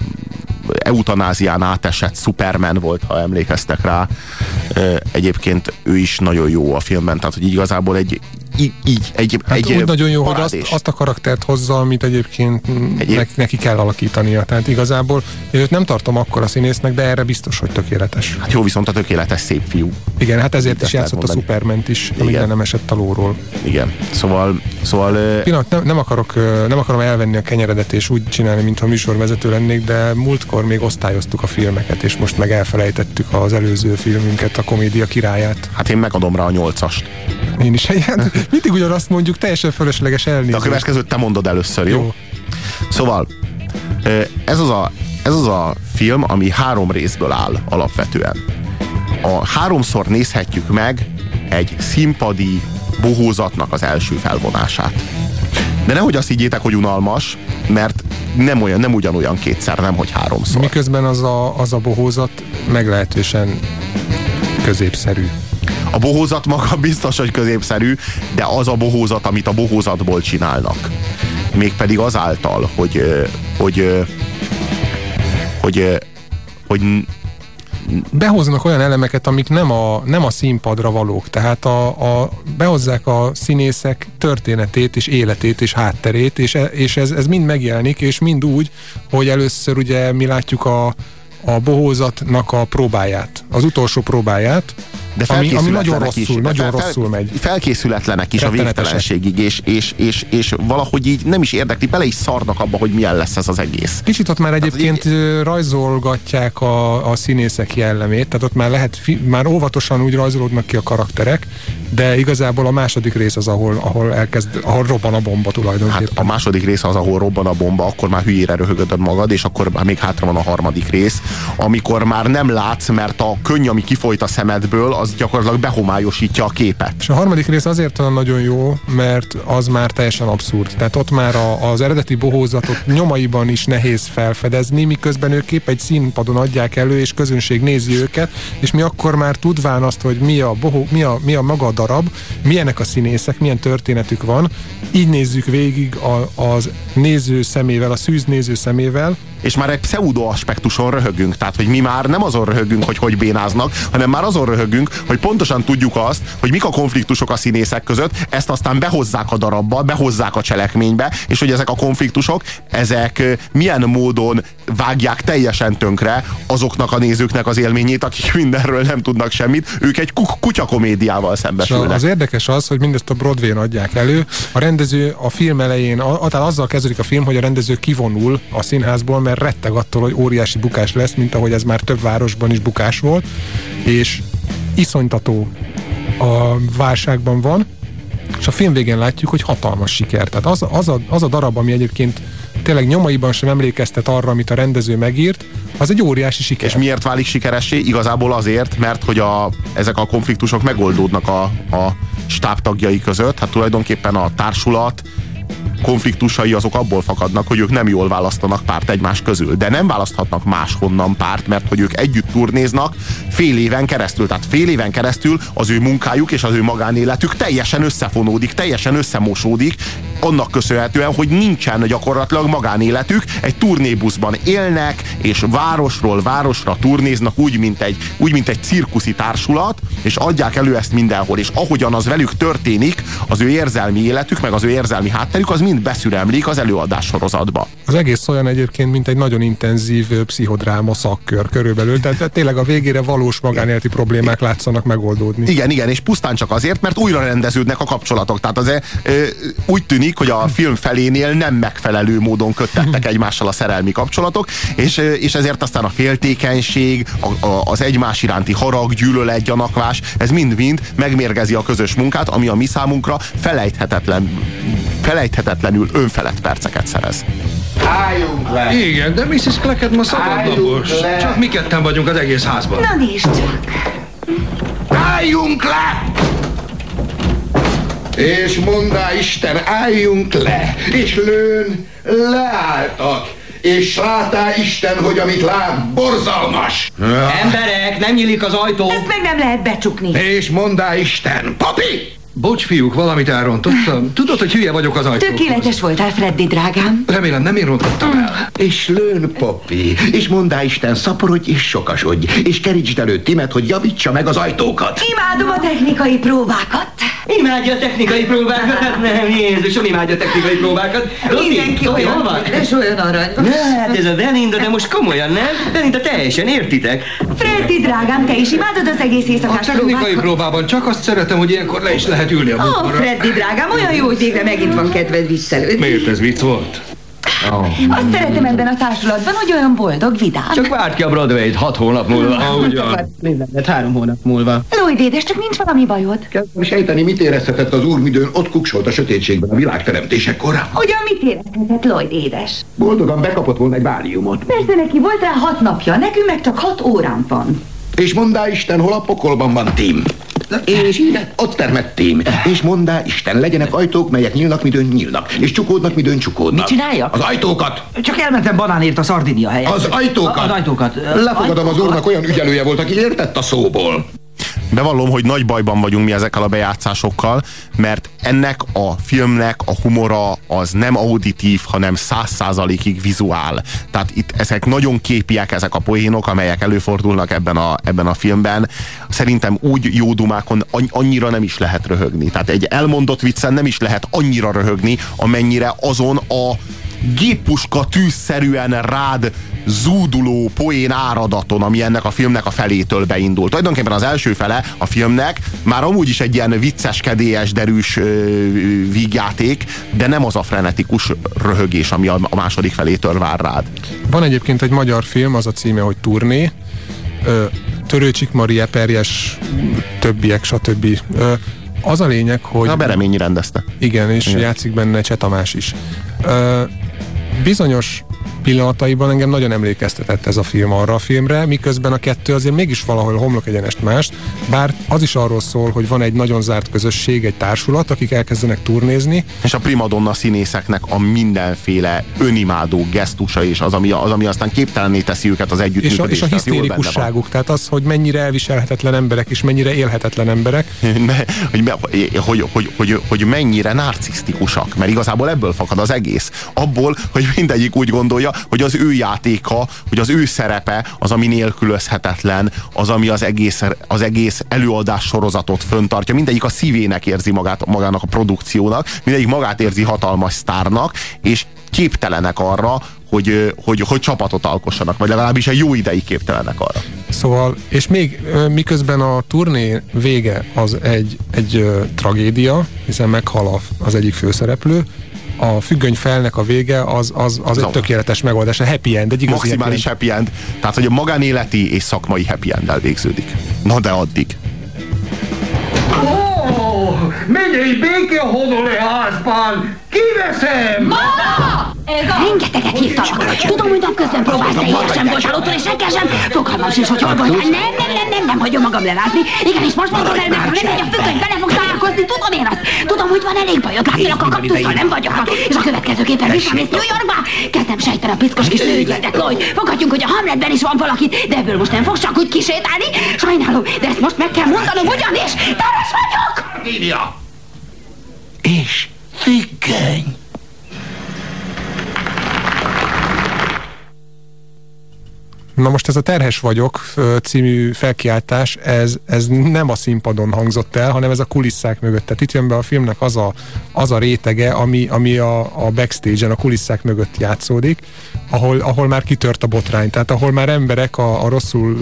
eutanázián átesett Superman volt, ha emlékeztek rá. Egyébként ő is nagyon jó a filmben, tehát hogy igazából egy így, így egy, Hát egy úgy nagyon jó, hogy azt, parádés. azt a karaktert hozza, amit egyébként Egyéb- neki, kell alakítania. Tehát igazából én őt nem tartom akkor a színésznek, de erre biztos, hogy tökéletes. Hát jó, viszont a tökéletes szép fiú. Igen, hát ezért is játszott a mondani. Superment is, amíg nem esett a lóról. Igen. Szóval, szóval Pillanat, nem, nem, akarok, nem akarom elvenni a kenyeredet és úgy csinálni, mintha műsorvezető lennék, de múltkor még osztályoztuk a filmeket, és most meg elfelejtettük az előző filmünket, a komédia királyát. hát én megadom rá a nyolcast. Én is ilyen. Mindig ugyanazt mondjuk, teljesen fölösleges De a elnézést. következőt te mondod először, jó? Jó. Szóval ez az, a, ez az a film, ami három részből áll alapvetően. A háromszor nézhetjük meg egy színpadi bohózatnak az első felvonását. De nehogy azt higgyétek, hogy unalmas, mert nem, olyan, nem ugyanolyan kétszer, nem hogy háromszor. Miközben az a, az a bohózat meglehetősen középszerű. A bohózat maga biztos, hogy középszerű, de az a bohózat, amit a bohózatból csinálnak. Mégpedig azáltal, hogy, hogy, hogy, hogy behoznak olyan elemeket, amik nem a, nem a színpadra valók. Tehát a, a, behozzák a színészek történetét és életét és hátterét, és, e, és ez, ez mind megjelenik, és mind úgy, hogy először ugye mi látjuk a, a bohózatnak a próbáját, az utolsó próbáját, de ami, ami nagyon rosszul, is, nagyon fel, rosszul megy. Felkészületlenek is a végtelenségig, és, és, és, és valahogy így nem is érdekli, bele is szarnak abba, hogy milyen lesz ez az egész. Kicsit ott már egyébként így... rajzolgatják a, a színészek jellemét, tehát ott már lehet, már óvatosan úgy rajzolódnak ki a karakterek, de igazából a második rész az, ahol, ahol elkezd, ahol robban a bomba tulajdonképpen. Hát a második rész az, ahol robban a bomba, akkor már hülyére röhögöd magad, és akkor már még hátra van a harmadik rész, amikor már nem látsz, mert a könny, ami kifolyt a szemedből, az gyakorlatilag behomályosítja a képet. És a harmadik rész azért olyan nagyon jó, mert az már teljesen abszurd. Tehát ott már a, az eredeti bohózatot nyomaiban is nehéz felfedezni, miközben ők kép egy színpadon adják elő, és közönség nézi őket, és mi akkor már tudván azt, hogy mi a, bohó, mi a, mi a maga a darab, milyenek a színészek, milyen történetük van, így nézzük végig a, az néző szemével, a szűz néző szemével, és már egy pseudo aspektuson röhögünk. Tehát, hogy mi már nem azon röhögünk, hogy hogy bénáznak, hanem már azon röhögünk, hogy pontosan tudjuk azt, hogy mik a konfliktusok a színészek között, ezt aztán behozzák a darabba, behozzák a cselekménybe, és hogy ezek a konfliktusok, ezek milyen módon vágják teljesen tönkre azoknak a nézőknek az élményét, akik mindenről nem tudnak semmit, ők egy kutyakomédiával szembesülnek. Az érdekes az, hogy mindezt a Broadway-n adják elő. A rendező a film elején, a, tehát azzal kezdődik a film, hogy a rendező kivonul a színházból, mert retteg attól, hogy óriási bukás lesz, mint ahogy ez már több városban is bukás volt, és iszonytató a válságban van, és a film végén látjuk, hogy hatalmas siker. Tehát az, az, a, az a darab, ami egyébként tényleg nyomaiban sem emlékeztet arra, amit a rendező megírt, az egy óriási siker. És miért válik sikeressé? Igazából azért, mert hogy a, ezek a konfliktusok megoldódnak a, a stábtagjai között. Hát tulajdonképpen a társulat konfliktusai azok abból fakadnak, hogy ők nem jól választanak párt egymás közül. De nem választhatnak máshonnan párt, mert hogy ők együtt turnéznak fél éven keresztül. Tehát fél éven keresztül az ő munkájuk és az ő magánéletük teljesen összefonódik, teljesen összemosódik, annak köszönhetően, hogy nincsen gyakorlatilag magánéletük, egy turnébuszban élnek, és városról városra turnéznak úgy, mint egy, úgy, mint egy cirkuszi társulat, és adják elő ezt mindenhol, és ahogyan az velük történik, az ő érzelmi életük, meg az ő érzelmi hátterük, az mind beszüremlik az előadás sorozatba. Az egész olyan egyébként, mint egy nagyon intenzív pszichodráma szakkör körülbelül, tehát, tényleg a végére valós magánéleti problémák látszanak megoldódni. Igen, igen, és pusztán csak azért, mert újra rendeződnek a kapcsolatok. Tehát az, úgy tűnik, hogy a film felénél nem megfelelő módon köttettek egymással a szerelmi kapcsolatok, és, és ezért aztán a féltékenység, a, a, az egymás iránti harag, gyűlölet, gyanakvás, ez mind-mind megmérgezi a közös munkát, ami a mi számunkra felejthetetlen, felejthetetlenül önfelett perceket szerez. Álljunk le! Igen, de Mrs. Clackett ma szabadnapos. Csak mi ketten vagyunk az egész házban. Na nézd csak! Álljunk le! És mondá Isten, álljunk le, és lőn leálltak. És látá Isten, hogy amit lát, borzalmas. Emberek, nem nyílik az ajtó. Ezt meg nem lehet becsukni. És mondá Isten, papi, Bocs, fiúk, valamit elrontottam. Tudod, hogy hülye vagyok az ajtókhoz. Tökéletes voltál, Freddy, drágám. Remélem, nem én rontottam el. És lőn, papi, és mondá Isten, szaporodj és sokasodj, és kerítsd elő Timet, hogy javítsa meg az ajtókat. Imádom a technikai próbákat. Imádja a technikai próbákat? Hát nem, Jézusom, imádja a technikai próbákat. Mindenki olyan, jól van? És olyan aranyos. Ne, hát ez a Belinda, de most komolyan, nem? Belinda, teljesen értitek. Freddy, drágám, te is imádod az egész éjszakás A technikai próbában csak azt szeretem, hogy ilyenkor le is lehet ülni a Ó, oh, Freddy, drágám, olyan jó, hogy végre megint van kedved viccelődni. Miért ez vicc volt? Oh. Azt szeretem ebben a társulatban, hogy olyan boldog, vidám. Csak várt ki a Broadway-t hat hónap múlva. Ah, ugyan. Mindenet három hónap múlva. Lloyd, édes, csak nincs valami bajod. Kezdem sejteni, mit érezhetett az úrmidőn ott kuksolt a sötétségben a világ teremtésekor. Ugyan mit érezhetett Lloyd, édes? Boldogan bekapott volna egy báliumot. Persze neki volt rá hat napja, nekünk meg csak hat órán van. És mondá Isten, hol a pokolban van Tim? És ott termettem. És mondá, Isten, legyenek ajtók, melyek nyílnak, midőn nyílnak. És csukódnak, midőn csukódnak. Mit csinálja? Az ajtókat. Csak elmentem banánért a szardinia helyett. Az ajtókat. Az ajtókat. Lefogadom, az úrnak olyan ügyelője volt, aki értett a szóból. Bevallom, hogy nagy bajban vagyunk mi ezekkel a bejátszásokkal, mert ennek a filmnek a humora az nem auditív, hanem száz százalékig vizuál. Tehát itt ezek nagyon képiek, ezek a poénok, amelyek előfordulnak ebben a, ebben a filmben. Szerintem úgy jó dumákon annyira nem is lehet röhögni. Tehát egy elmondott viccen nem is lehet annyira röhögni, amennyire azon a géppuska tűzszerűen rád zúduló poén áradaton, ami ennek a filmnek a felétől beindult. Tulajdonképpen az első fele a filmnek már amúgy is egy ilyen vicces, kedélyes, derűs ö, vígjáték, de nem az a frenetikus röhögés, ami a, második felétől vár rád. Van egyébként egy magyar film, az a címe, hogy Turné. Ö, Törőcsik Mari, Eperjes, többiek, stb. Ö, az a lényeg, hogy... A Bereményi rendezte. Igen, és Igen. játszik benne Csetamás is. Ö, bizonyos pillanataiban engem nagyon emlékeztetett ez a film arra a filmre, miközben a kettő azért mégis valahol homlok egyenest más, bár az is arról szól, hogy van egy nagyon zárt közösség, egy társulat, akik elkezdenek turnézni. És a primadonna színészeknek a mindenféle önimádó gesztusa és az, ami, az, ami aztán képtelenné teszi őket az együttműködésre. És a, és a hisztérikusságuk, tehát az, hogy mennyire elviselhetetlen emberek és mennyire élhetetlen emberek. hogy, hogy, hogy, hogy, hogy mennyire narcisztikusak, mert igazából ebből fakad az egész. Abból, hogy mindegyik úgy gondolja, hogy az ő játéka, hogy az ő szerepe az, ami nélkülözhetetlen, az, ami az egész, az egész előadás sorozatot föntartja. Mindegyik a szívének érzi magát, magának a produkciónak, mindegyik magát érzi hatalmas sztárnak, és képtelenek arra, hogy, hogy, hogy csapatot alkossanak, vagy legalábbis egy jó ideig képtelenek arra. Szóval, és még miközben a turné vége az egy, egy tragédia, hiszen meghal az egyik főszereplő, a függöny felnek a vége az, az, az egy tökéletes megoldás, a happy end, egy igazi Maximális happy end. happy end. Tehát, hogy a magánéleti és szakmai happy end végződik. Na de addig. Oh, menj béke a honoli házban! Kiveszem! Mama! Ez a... Rengeteget hívtalak. Tudom, hogy napközben próbálsz te éhesen bocsálódtól, és reggel sem. Fogalmam sincs, hogy hol voltál. Nem, nem, nem, nem, nem hagyom magam lelázni. Igen, és most mondod el nekem, nem, hogy a függöny bele fogsz találkozni. Tudom én azt. Tudom, hogy van elég bajod. Látszólag a kaktusszal nem vagyok És a következőképpen visszamész New Yorkba. Kezdem sejteni a piszkos kis nőügyletek, Lloyd. Fogadjunk, hogy a Hamletben is van valaki, de ebből most nem fogsz csak úgy kisétálni. Sajnálom, de ezt most meg kell mondanom, ugyanis terhes vagyok. Írja. És függöny. Na most ez a Terhes vagyok című felkiáltás, ez, ez nem a színpadon hangzott el, hanem ez a kulisszák mögött. Tehát itt jön be a filmnek az a, az a rétege, ami, ami a, a backstage-en, a kulisszák mögött játszódik, ahol, ahol már kitört a botrány. Tehát ahol már emberek a, a rosszul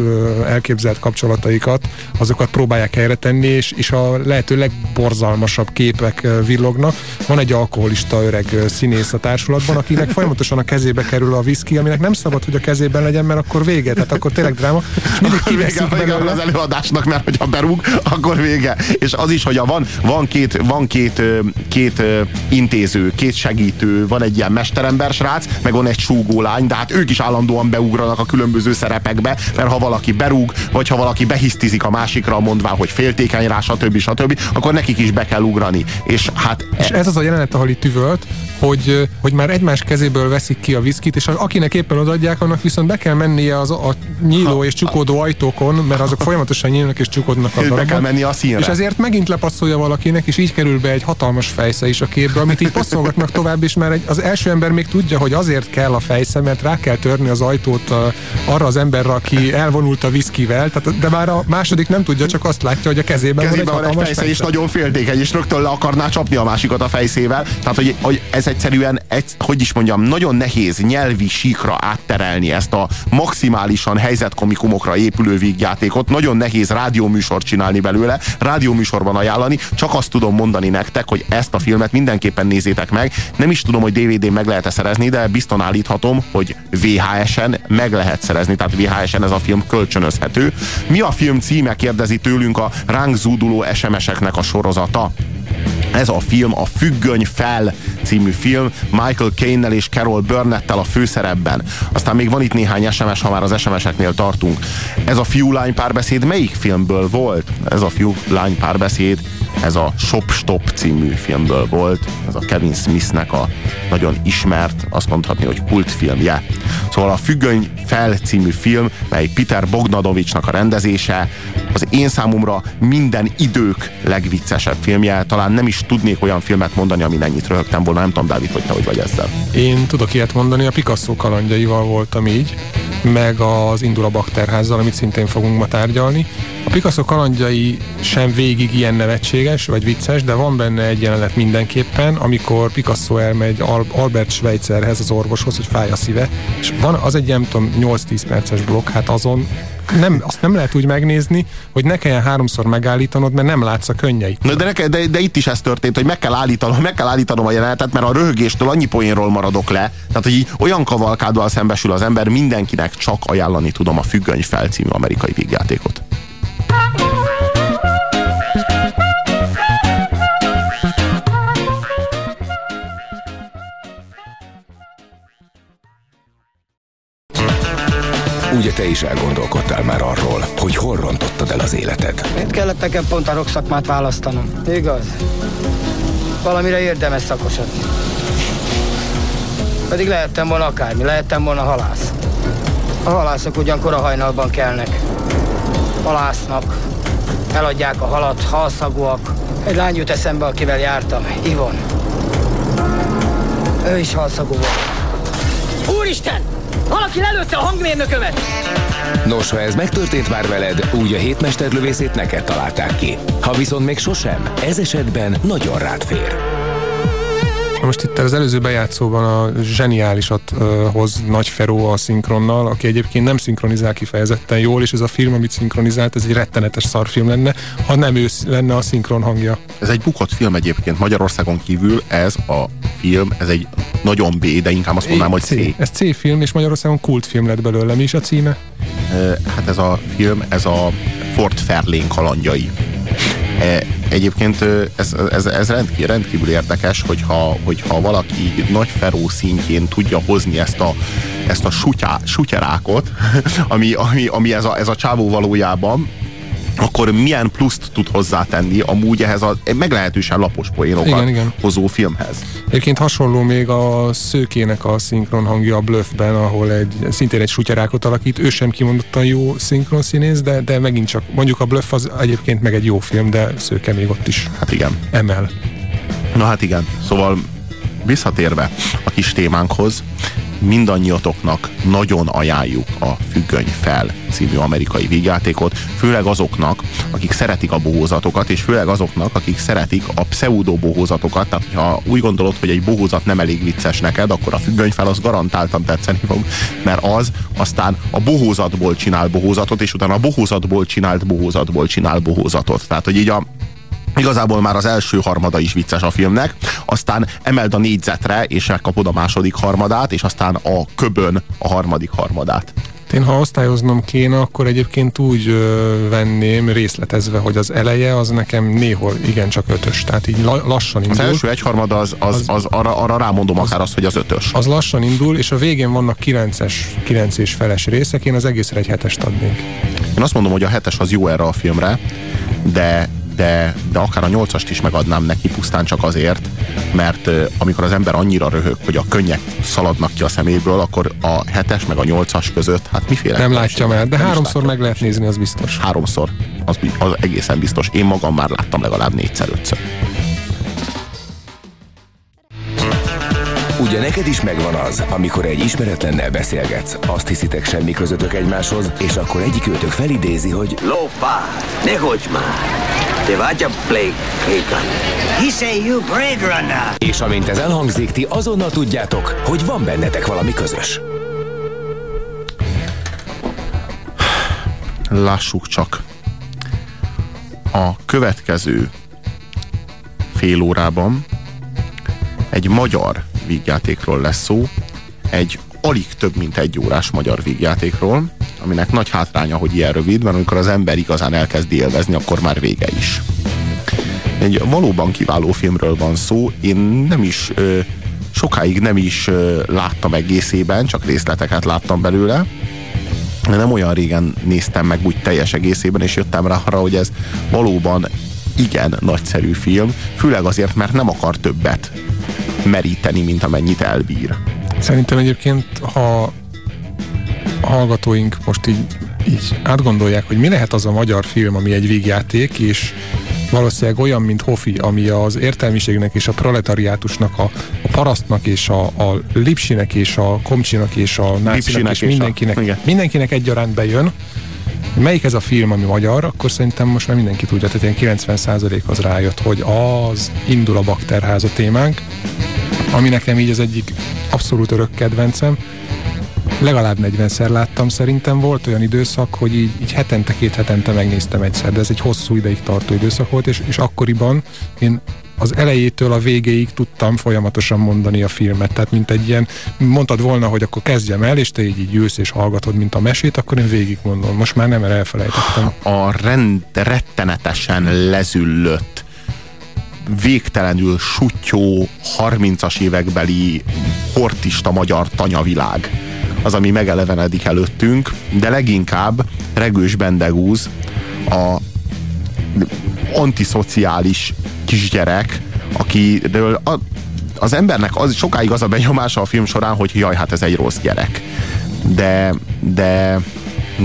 elképzelt kapcsolataikat, azokat próbálják helyre tenni, és, és a lehető legborzalmasabb képek villognak. Van egy alkoholista öreg színész a társulatban, akinek folyamatosan a kezébe kerül a viszki, aminek nem szabad, hogy a kezében legyen, mert akkor vége, tehát akkor tényleg dráma. És mindig vége, vége van az előadásnak, mert hogyha berúg, akkor vége. És az is, hogy a van, van két, van két, két intéző, két segítő, van egy ilyen mesterember srác, meg van egy súgó lány, de hát ők is állandóan beugranak a különböző szerepekbe, mert ha valaki berúg, vagy ha valaki behisztizik a másikra, mondvá, hogy féltékeny rá, stb. stb., akkor nekik is be kell ugrani. És hát... És ez az a jelenet, ahol itt üvölt, hogy, hogy már egymás kezéből veszik ki a viszkit, és akinek éppen odaadják, annak viszont be kell mennie az a nyíló és csukódó ajtókon, mert azok folyamatosan nyílnak és csukódnak a darabban. Be kell menni a színre. És ezért megint lepasszolja valakinek, és így kerül be egy hatalmas fejsze is a képbe, amit így passzolgatnak tovább, és már egy, az első ember még tudja, hogy azért kell a fejsze, mert rá kell törni az ajtót arra az emberre, aki elvonult a viszkivel, tehát, de már a második nem tudja, csak azt látja, hogy a kezében, kezében van egy, van egy fejsze, és nagyon féltékeny, és rögtön le akarná csapni a másikat a fejszével. Tehát, hogy, hogy ez egyszerűen, egy, hogy is mondjam, nagyon nehéz nyelvi síkra átterelni ezt a maximálisan helyzetkomikumokra épülő vígjátékot. Nagyon nehéz rádióműsort csinálni belőle, rádióműsorban ajánlani. Csak azt tudom mondani nektek, hogy ezt a filmet mindenképpen nézzétek meg. Nem is tudom, hogy DVD-n meg lehet-e szerezni, de bizton állíthatom, hogy VHS-en meg lehet szerezni. Tehát VHS-en ez a film kölcsönözhető. Mi a film címe, kérdezi tőlünk a ránk zúduló SMS-eknek a sorozata. Ez a film a Függöny fel című film, Michael Caine-nel és Carol Burnettel a főszerepben. Aztán még van itt néhány SMS, ha már az SMS-eknél tartunk. Ez a fiú-lány párbeszéd melyik filmből volt? Ez a fiú-lány párbeszéd ez a Shop Stop című filmből volt, ez a Kevin Smithnek a nagyon ismert, azt mondhatni, hogy kultfilmje. Szóval a Függöny fel című film, mely Peter Bogdanovicsnak a rendezése, az én számomra minden idők legviccesebb filmje. Talán nem is tudnék olyan filmet mondani, ami ennyit röhögtem volna. Nem tudom, Dávid, hogy te hogy vagy ezzel. Én tudok ilyet mondani, a Picasso kalandjaival voltam így, meg az Indula Bakterházzal, amit szintén fogunk ma tárgyalni. A Picasso kalandjai sem végig ilyen nevetséges vagy vicces, de van benne egy jelenet mindenképpen, amikor Picasso elmegy Albert Schweitzerhez, az orvoshoz, hogy fáj a szíve, és van az egy, nem tudom, 8-10 perces blokk, hát azon nem, azt nem lehet úgy megnézni, hogy ne kelljen háromszor megállítanod, mert nem látsz a könnyeit. De, de, de, de, itt is ez történt, hogy meg kell állítanom, meg kell állítanom a jelenetet, mert a röhögéstől annyi poénról maradok le. Tehát, hogy így olyan kavalkádval szembesül az ember, mindenkinek csak ajánlani tudom a Függöny felcímű amerikai vígjátékot. Ugye te is elgondolkodtál már arról, hogy hol rontottad el az életed? Miért kellett nekem pont a rokszakmát választanom? Igaz? Valamire érdemes szakosodni. Pedig lehettem volna akármi, lehettem volna halász. A halászok ugyankor a hajnalban kelnek. Halásznak, eladják a halat, halszagúak. Egy lány jut eszembe, akivel jártam, Ivon. Ő is halszagú volt. Úristen! Valaki lelőtte a hangmérnökömet! Nos, ha ez megtörtént már veled, úgy a hétmesterlövészét neked találták ki. Ha viszont még sosem, ez esetben nagyon rád fér. Most itt az előző bejátszóban a zseniálisat uh, hoz Nagy Feró a szinkronnal, aki egyébként nem szinkronizál kifejezetten jól, és ez a film, amit szinkronizált, ez egy rettenetes szarfilm lenne, ha nem ő lenne a szinkron hangja. Ez egy bukott film egyébként Magyarországon kívül, ez a film, ez egy nagyon B, de inkább azt mondanám, hogy C. C. Ez C-film, és Magyarországon kultfilm lett belőle. Mi is a címe? Hát ez a film, ez a Fort Fairlane kalandjai. Egyébként ez, ez, ez rendkívül, rendkívül érdekes, hogyha, hogyha valaki nagy feró szintjén tudja hozni ezt a, ezt a sutyá, sutyarákot, ami, ami, ami ez, a, ez a csávó valójában, akkor milyen pluszt tud hozzátenni amúgy ehhez a meglehetősen lapos poénokat igen, igen. hozó filmhez. Egyébként hasonló még a Szőkének a szinkron hangja a Bluffben, ahol egy, szintén egy sutyarákot alakít, ő sem kimondottan jó szinkron színész, de, de megint csak, mondjuk a Bluff az egyébként meg egy jó film, de Szőke még ott is hát igen. emel. Na hát igen, szóval visszatérve a kis témánkhoz, mindannyiatoknak nagyon ajánljuk a Függöny fel című amerikai vígjátékot, főleg azoknak, akik szeretik a bohózatokat, és főleg azoknak, akik szeretik a pseudo bohózatokat, tehát ha úgy gondolod, hogy egy bohózat nem elég vicces neked, akkor a Függöny fel az garantáltan tetszeni fog, mert az aztán a bohózatból csinál bohózatot, és utána a bohózatból csinált bohózatból csinál bohózatot. Tehát, hogy így a Igazából már az első harmada is vicces a filmnek, aztán emeld a négyzetre, és megkapod a második harmadát, és aztán a köbön a harmadik harmadát. Én ha osztályoznom kéne, akkor egyébként úgy ö, venném részletezve, hogy az eleje az nekem néhol igencsak ötös, tehát így la, lassan indul. Az első egyharmad az, az, az, az arra, arra rámondom az, akár azt, hogy az ötös. Az lassan indul, és a végén vannak kilences, kilenc és feles részek, én az egészre egy hetest adnék. Én azt mondom, hogy a hetes az jó erre a filmre, de de, de akár a nyolcast is megadnám neki pusztán csak azért, mert amikor az ember annyira röhög, hogy a könnyek szaladnak ki a szeméből, akkor a hetes meg a nyolcas között, hát miféle? Nem látja már, de háromszor meg lehet nézni, az biztos. Háromszor, az, az egészen biztos. Én magam már láttam legalább négyszer-ötször. Ugye neked is megvan az, amikor egy ismeretlennel beszélgetsz, azt hiszitek semmi közöttök egymáshoz, és akkor egyik őtök felidézi, hogy Lópá, ne hogy már! Te vagy a Blake Hagan. Hiszen you Blade Runner. És amint ez elhangzik, ti azonnal tudjátok, hogy van bennetek valami közös. Lássuk csak. A következő fél órában egy magyar vígjátékról lesz szó, egy alig több mint egy órás magyar vígjátékról, aminek nagy hátránya, hogy ilyen rövid, mert amikor az ember igazán elkezdi élvezni, akkor már vége is. egy valóban kiváló filmről van szó. Én nem is ö, sokáig nem is ö, láttam egészében, csak részleteket láttam belőle. Nem olyan régen néztem meg úgy teljes egészében, és jöttem rá arra, hogy ez valóban igen nagyszerű film, főleg azért, mert nem akar többet meríteni, mint amennyit elbír. Szerintem egyébként, ha a hallgatóink most így, így átgondolják, hogy mi lehet az a magyar film, ami egy végjáték, és valószínűleg olyan, mint Hofi, ami az értelmiségnek és a proletariátusnak, a, a parasztnak és a, a lipsinek és a komcsinak és a nácinak és, és mindenkinek, a, mindenkinek egyaránt bejön, melyik ez a film, ami magyar, akkor szerintem most már mindenki tudja, tehát ilyen 90% az rájött, hogy az indul a bakterháza témánk, ami nekem így az egyik abszolút örök kedvencem. Legalább 40-szer láttam, szerintem volt olyan időszak, hogy így, így hetente, két hetente megnéztem egyszer, de ez egy hosszú ideig tartó időszak volt, és, és akkoriban én az elejétől a végéig tudtam folyamatosan mondani a filmet. Tehát mint egy ilyen, mondtad volna, hogy akkor kezdjem el, és te így, így ülsz és hallgatod, mint a mesét, akkor én végig mondom. Most már nem, mert elfelejtettem. A rend, rettenetesen lezüllött végtelenül sutyó 30-as évekbeli hortista magyar tanyavilág az, ami megelevenedik előttünk, de leginkább Regős Bendegúz a antiszociális kisgyerek, akiről a, az embernek az, sokáig az a benyomása a film során, hogy jaj, hát ez egy rossz gyerek. De, de,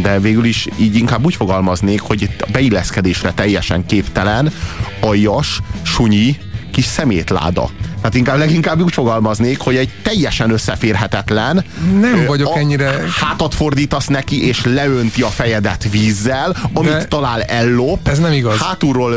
de végül is így inkább úgy fogalmaznék, hogy beilleszkedésre teljesen képtelen, aljas, sunyi, kis szemétláda. Hát inkább leginkább úgy fogalmaznék, hogy egy teljesen összeférhetetlen. Nem vagyok a, ennyire. Hátat fordítasz neki, és leönti a fejedet vízzel, amit De talál ellop. Ez nem igaz. Hátulról,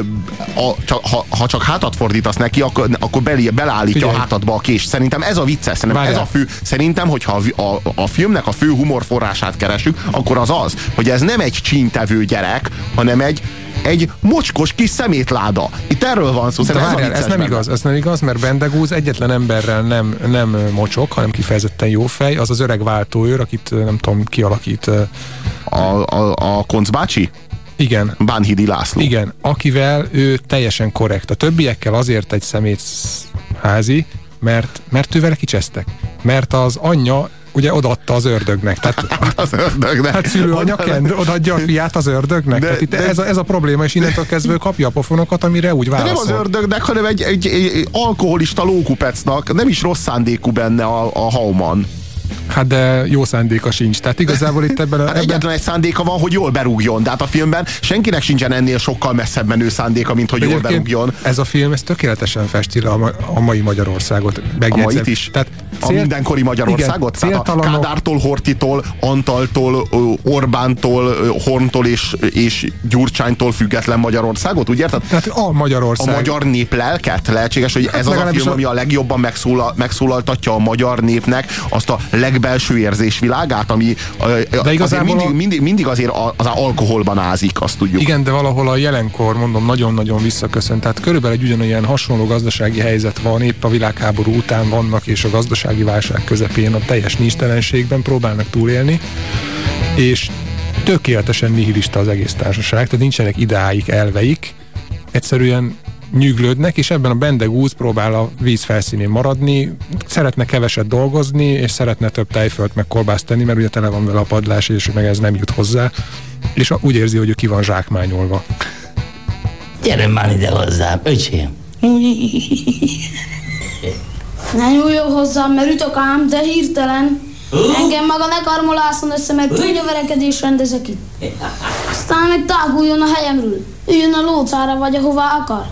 a, csak, ha, ha, csak hátat fordítasz neki, akkor, akkor belé, beleállítja Figyelj. a hátadba a kés. Szerintem ez a vicces. Szerintem ez a fő. Szerintem, hogyha a, a, a filmnek a fő humorforrását keresünk, akkor az az, hogy ez nem egy csíntevő gyerek, hanem egy egy mocskos kis szemétláda. Itt erről van szó. De várjál, ez, ez nem benne. igaz, ez nem igaz, mert Bendegúz egyetlen emberrel nem, nem mocsok, hanem kifejezetten jó fej, az az öreg váltóőr, akit nem tudom, kialakít. A, a, a Konc bácsi? Igen. Bánhidi László. Igen, akivel ő teljesen korrekt. A többiekkel azért egy szemét házi, mert, mert ővel kicsesztek. Mert az anyja ugye odaadta az ördögnek. Tehát, az ördögnek. Hát szülőanya kend, odaadja a fiát az ördögnek. De, Tehát itt de, ez, a, ez a probléma, és innentől kezdve kapja a pofonokat, amire úgy válaszol. De nem az ördögnek, hanem egy, egy, egy alkoholista lókupecnak. Nem is rossz szándékú benne a, a Hauman. Hát de jó szándéka sincs. Tehát igazából itt ebben... A, hát ebben... Egyetlen egy szándéka van, hogy jól berúgjon. De hát a filmben senkinek sincsen ennél sokkal messzebb menő szándéka, mint hogy jól berúgjon. Ez a film, ez tökéletesen festi a, ma, a mai Magyarországot. Megjegyzem. A mait is? Tehát cél... A mindenkori Magyarországot? Igen, Tehát a Kádártól, Hortitól, Antaltól, Orbántól, Horntól és, és Gyurcsánytól független Magyarországot, úgy érted? Tehát a Magyarország. A magyar nép lelket? Lehetséges, hogy hát ez az a film, a... ami a legjobban megszólal, megszólaltatja a magyar népnek azt a legbelső érzésvilágát, ami de igazából mindig, mindig, mindig azért az alkoholban ázik, azt tudjuk. Igen, de valahol a jelenkor, mondom, nagyon-nagyon visszaköszön. Tehát körülbelül egy ugyanolyan hasonló gazdasági helyzet van, épp a világháború után vannak, és a gazdasági válság közepén a teljes nincstelenségben próbálnak túlélni, és tökéletesen nihilista az egész társaság, tehát nincsenek ideáik, elveik, egyszerűen nyűglődnek, és ebben a bendegúz próbál a víz felszínén maradni, szeretne keveset dolgozni, és szeretne több tejfölt meg kolbászt tenni, mert ugye tele van vele a padlás, és meg ez nem jut hozzá, és úgy érzi, hogy ő ki van zsákmányolva. Gyere már ide hozzám, öcsém. Ne nyúljon hozzám, mert ütök ám, de hirtelen. Engem maga ne karmolászon össze, mert csúnya verekedés rendezek itt. Aztán meg táguljon a helyemről. Üljön a lócára, vagy ahová akar.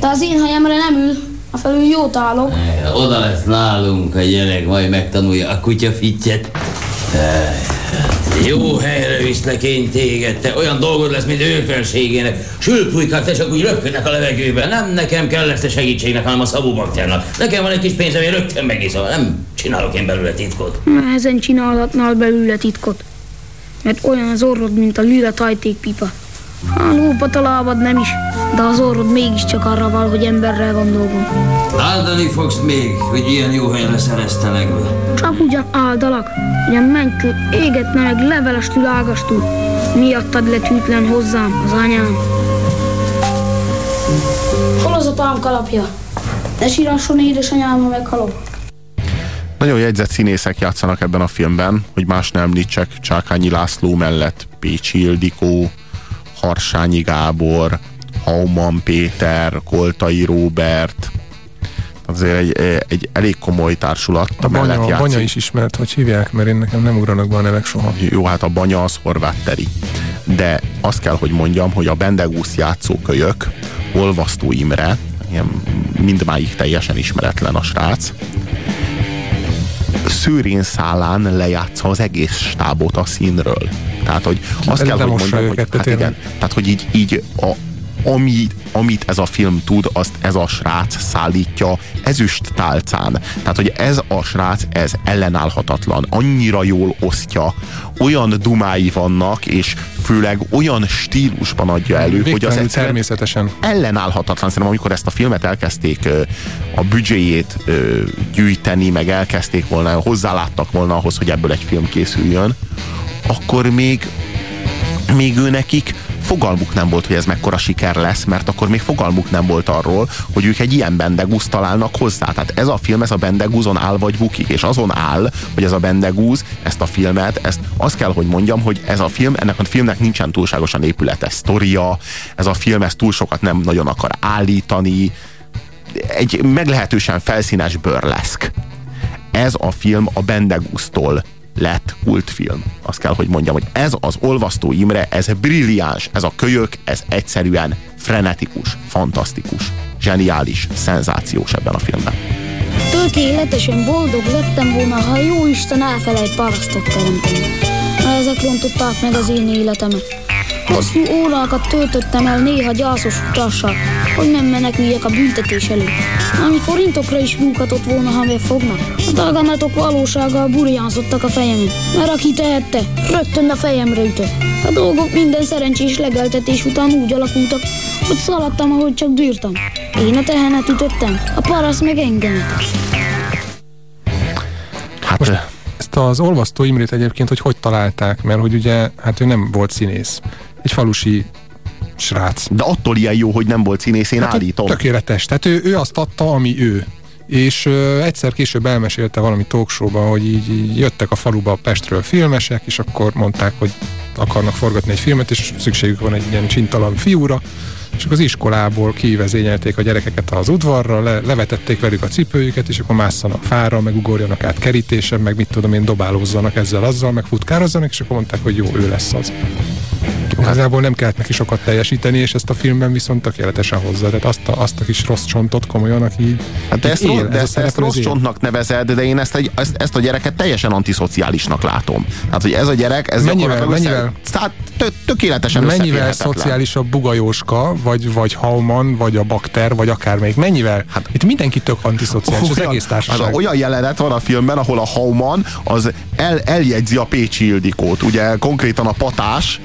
De az én helyemre nem ül, a felül jót állok. Eh, oda lesz nálunk a gyerek, majd megtanulja a kutyafittyet. Eh, jó helyre viszlek én téged, te olyan dolgod lesz, mint ő felségének. Sülpulykák, te csak úgy röpködnek a levegőben. Nem nekem kell ezt a segítségnek, hanem a szabó bakternak. Nekem van egy kis pénzem, én rögtön megiszom. Nem csinálok én belőle titkot. Ezen csinálhatnál belőle titkot. Mert olyan az orrod, mint a lila tajtékpipa. A lópat a lábad nem is, de az orrod mégiscsak arra val, hogy emberrel van dolgom. Áldani fogsz még, hogy ilyen jó helyre szereztelek be. Csak ugyan áldalak, ugyan mentő égetne meg levelestül ágastul. Miattad lett hűtlen hozzám az anyám. Hol apám kalapja. Ne sírasson édesanyám, ha meghalok. Nagyon jegyzett színészek játszanak ebben a filmben, hogy más nem említsek Csákányi László mellett Pécsi Ildikó, Harsányi Gábor, Hauman Péter, Koltai Róbert, azért egy, egy elég komoly társulat. A banya, a banya is ismert, hogy hívják, mert én nekem nem ugranak be a nevek soha. Jó, hát a banya az Horváth Teri. De azt kell, hogy mondjam, hogy a Bendegúsz játszókölyök, Olvasztó Imre, ilyen mindmáig teljesen ismeretlen a srác, szőrén szálán lejátsza az egész stábot a színről. Tehát, hogy azt kell, hogy mondjam, hogy, hát igen, tehát, hogy így, így a, ami, amit ez a film tud, azt ez a srác szállítja ezüst tálcán. Tehát, hogy ez a srác, ez ellenállhatatlan. Annyira jól osztja, olyan dumái vannak, és főleg olyan stílusban adja elő, Végtelen, hogy az természetesen ellenállhatatlan. Szerintem amikor ezt a filmet elkezdték a büdzséjét gyűjteni, meg elkezdték volna, hozzáláttak volna ahhoz, hogy ebből egy film készüljön, akkor még még ő nekik fogalmuk nem volt, hogy ez mekkora siker lesz, mert akkor még fogalmuk nem volt arról, hogy ők egy ilyen bendegúz találnak hozzá. Tehát ez a film, ez a bendegúzon áll vagy bukik, és azon áll, hogy ez a bendegúz, ezt a filmet, ezt azt kell, hogy mondjam, hogy ez a film, ennek a filmnek nincsen túlságosan épületes sztoria, ez a film ez túl sokat nem nagyon akar állítani, egy meglehetősen felszínes burleszk. Ez a film a Bendegúztól lett kultfilm. Azt kell, hogy mondjam, hogy ez az Olvasztó Imre, ez brilliáns, ez a kölyök, ez egyszerűen frenetikus, fantasztikus, zseniális, szenzációs ebben a filmben. Tökéletesen boldog lettem volna, ha jó Isten elfelejt parasztot teremteni. Ezek rontották meg az én életemet. Hosszú órákat töltöttem el néha gyászos utassal, hogy nem meneküljek a büntetés elő. Ami forintokra is múlhatott volna, ha megfognak. A daganatok valósággal burjánzottak a fejemen, mert aki tehette, rögtön a fejemre ütött. A dolgok minden szerencsés legeltetés után úgy alakultak, hogy szaladtam, ahogy csak bírtam. Én a tehenet ütöttem, a parasz meg engemet. Ezt az olvasztó Imrét egyébként, hogy hogy találták, mert hogy ugye, hát ő nem volt színész. Egy falusi srác. De attól ilyen jó, hogy nem volt színész, én hát állítom. Tökéletes. Tehát ő, ő azt adta, ami ő. És ö, egyszer később elmesélte valami talkshowban, hogy így, így jöttek a faluba Pestről filmesek, és akkor mondták, hogy akarnak forgatni egy filmet, és szükségük van egy ilyen csintalan fiúra, és akkor az iskolából kivezényelték a gyerekeket az udvarra, le, levetették velük a cipőjüket, és akkor másszanak fára, meg ugorjanak át kerítésen, meg mit tudom én, dobálózzanak ezzel azzal, meg futkározzanak, és akkor mondták, hogy jó, ő lesz az. Igazából nem kellett neki sokat teljesíteni, és ezt a filmben viszont tökéletesen hozza. Tehát azt a, azt a kis rossz csontot komolyan, aki hát de ezt, él, de ezt, ezt rossz csontnak nevezed, de én ezt, egy, ezt, ezt a gyereket teljesen antiszociálisnak látom. Tehát, hogy ez a gyerek, ez mennyivel, mennyivel, össze, tökéletesen Mennyivel szociálisabb Bugajóska, vagy, vagy Hauman, vagy a Bakter, vagy akármelyik. Mennyivel? Hát, Itt mindenki tök antiszociális, olyan, az egész társaság. Hát olyan jelenet van a filmben, ahol a Hauman az el, eljegyzi a Pécsi Ildikót. Ugye konkrétan a patás,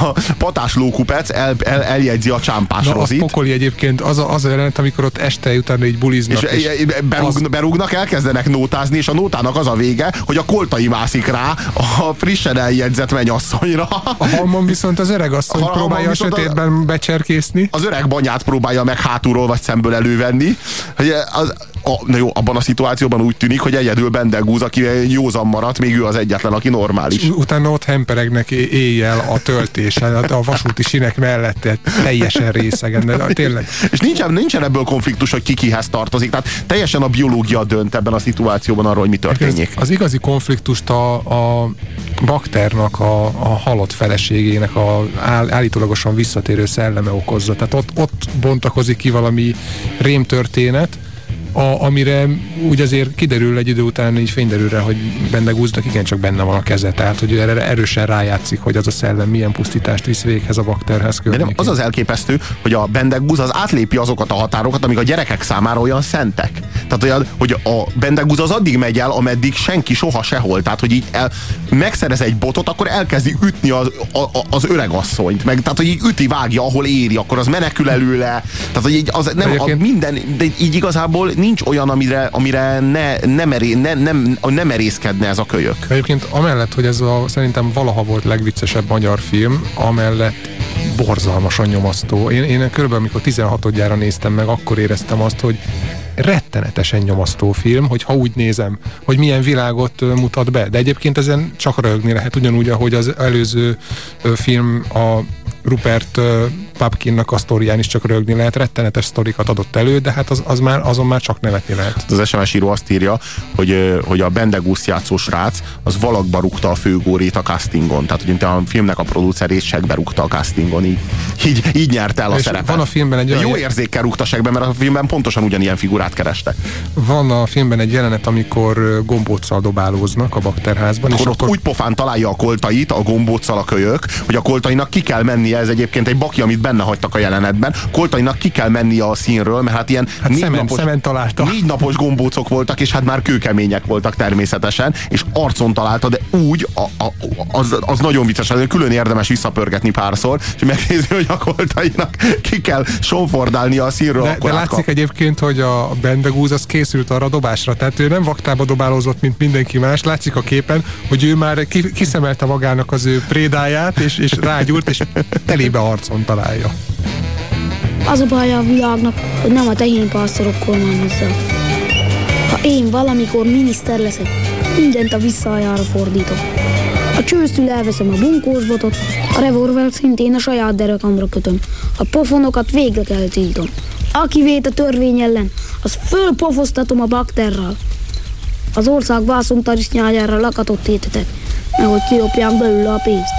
a patás lókupec el, el, eljegyzi a csámpás Na, rozit. az pokoli egyébként az a, az a jelenet, amikor ott este után így buliznak. És, és berúg, az... berúgnak, elkezdenek nótázni, és a nótának az a vége, hogy a koltai mászik rá a frissen eljegyzett mennyasszonyra. A Halmon viszont az öreg asszony a próbálja a sötétben a, becserkészni. Az öreg banyát próbálja meg hátulról vagy szemből elővenni. Hogy az, a, na jó, abban a szituációban úgy tűnik, hogy egyedül Bendegúz, aki józan maradt, még ő az egyetlen, aki normális. És utána ott hemperegnek éjjel a töltésen, a vasúti sinek mellett teljesen részegen, de tényleg. És nincsen, nincsen ebből konfliktus, hogy ki kihez tartozik, tehát teljesen a biológia dönt ebben a szituációban arról, hogy mi történik. Az, az igazi konfliktust a, a bakternak, a, a halott feleségének a áll, állítólagosan visszatérő szelleme okozza. Tehát ott, ott bontakozik ki valami rémtörténet, a, amire úgy azért kiderül egy idő után így fényderülre, hogy Bendegúznak igencsak benne van a keze, tehát hogy erre erősen rájátszik, hogy az a szellem milyen pusztítást visz véghez a bakterhez De nem, az az elképesztő, hogy a Bendegúz az átlépi azokat a határokat, amik a gyerekek számára olyan szentek. Tehát olyan, hogy a Bendegúz az addig megy el, ameddig senki soha sehol. Tehát, hogy így el, megszerez egy botot, akkor elkezdi ütni az, a, az öregasszonyt. Meg, tehát, hogy így üti, vágja, ahol éri, akkor az menekül előle. Tehát, hogy így az nem, a, minden, de így igazából nincs olyan, amire, amire ne, ne, meré, ne, nem, ne merészkedne ez a kölyök. Egyébként amellett, hogy ez a szerintem valaha volt legviccesebb magyar film, amellett borzalmasan nyomasztó. Én, én körülbelül amikor 16-odjára néztem meg, akkor éreztem azt, hogy rettenetesen nyomasztó film, hogy ha úgy nézem, hogy milyen világot mutat be. De egyébként ezen csak rögni lehet, ugyanúgy, ahogy az előző film a Rupert Papkinnak a sztorián is csak rögni lehet, rettenetes sztorikat adott elő, de hát az, az már, azon már csak nevetni lehet. Az SMS író azt írja, hogy, hogy a Bendegúsz játszó srác az valakba rúgta a főgórét a castingon. Tehát, hogy a filmnek a producerét segbe rúgta a castingon. Így, így, így nyerte el a És szerepet. van a filmben egy olyan- Jó érzékkel rúgta segbe, mert a filmben pontosan ugyanilyen figurát kerestek. Van a filmben egy jelenet, amikor gombóccal dobálóznak a bakterházban, Akkor és ott úgy pofán találja a koltait, a gombóccal a kölyök, hogy a koltainak ki kell mennie, ez egyébként egy baki, amit benne hagytak a jelenetben, koltainak ki kell mennie a színről, mert hát ilyen Hát négy, szemen- napos, szemen találta. négy napos gombócok voltak, és hát már kőkemények voltak természetesen, és arcon találta, de úgy, a, a, az, az nagyon vicces, az külön érdemes visszapörgetni párszor, és megnézni, hogy a koltainak ki kell sonfordálnia a színről, De, de látszik egyébként, hogy a Bendegúz az készült arra a dobásra, tehát ő nem vaktába dobálózott, mint mindenki más. Látszik a képen, hogy ő már ki, kiszemelte magának az ő prédáját, és, és rágyúrt, és telébe arcon találja. Az a baj a világnak, hogy nem a tehénpásztorok kormányozzák. Ha én valamikor miniszter leszek, mindent a visszajára fordítok. A csősztül elveszem a bunkósbotot, a revolvert szintén a saját derekamra kötöm. A pofonokat végre kell tiltom. Aki vét a törvény ellen, az fölpofoztatom a bakterral. Az ország vászontarisnyájára lakatot tétetek, nehogy kilopják belőle a pénzt.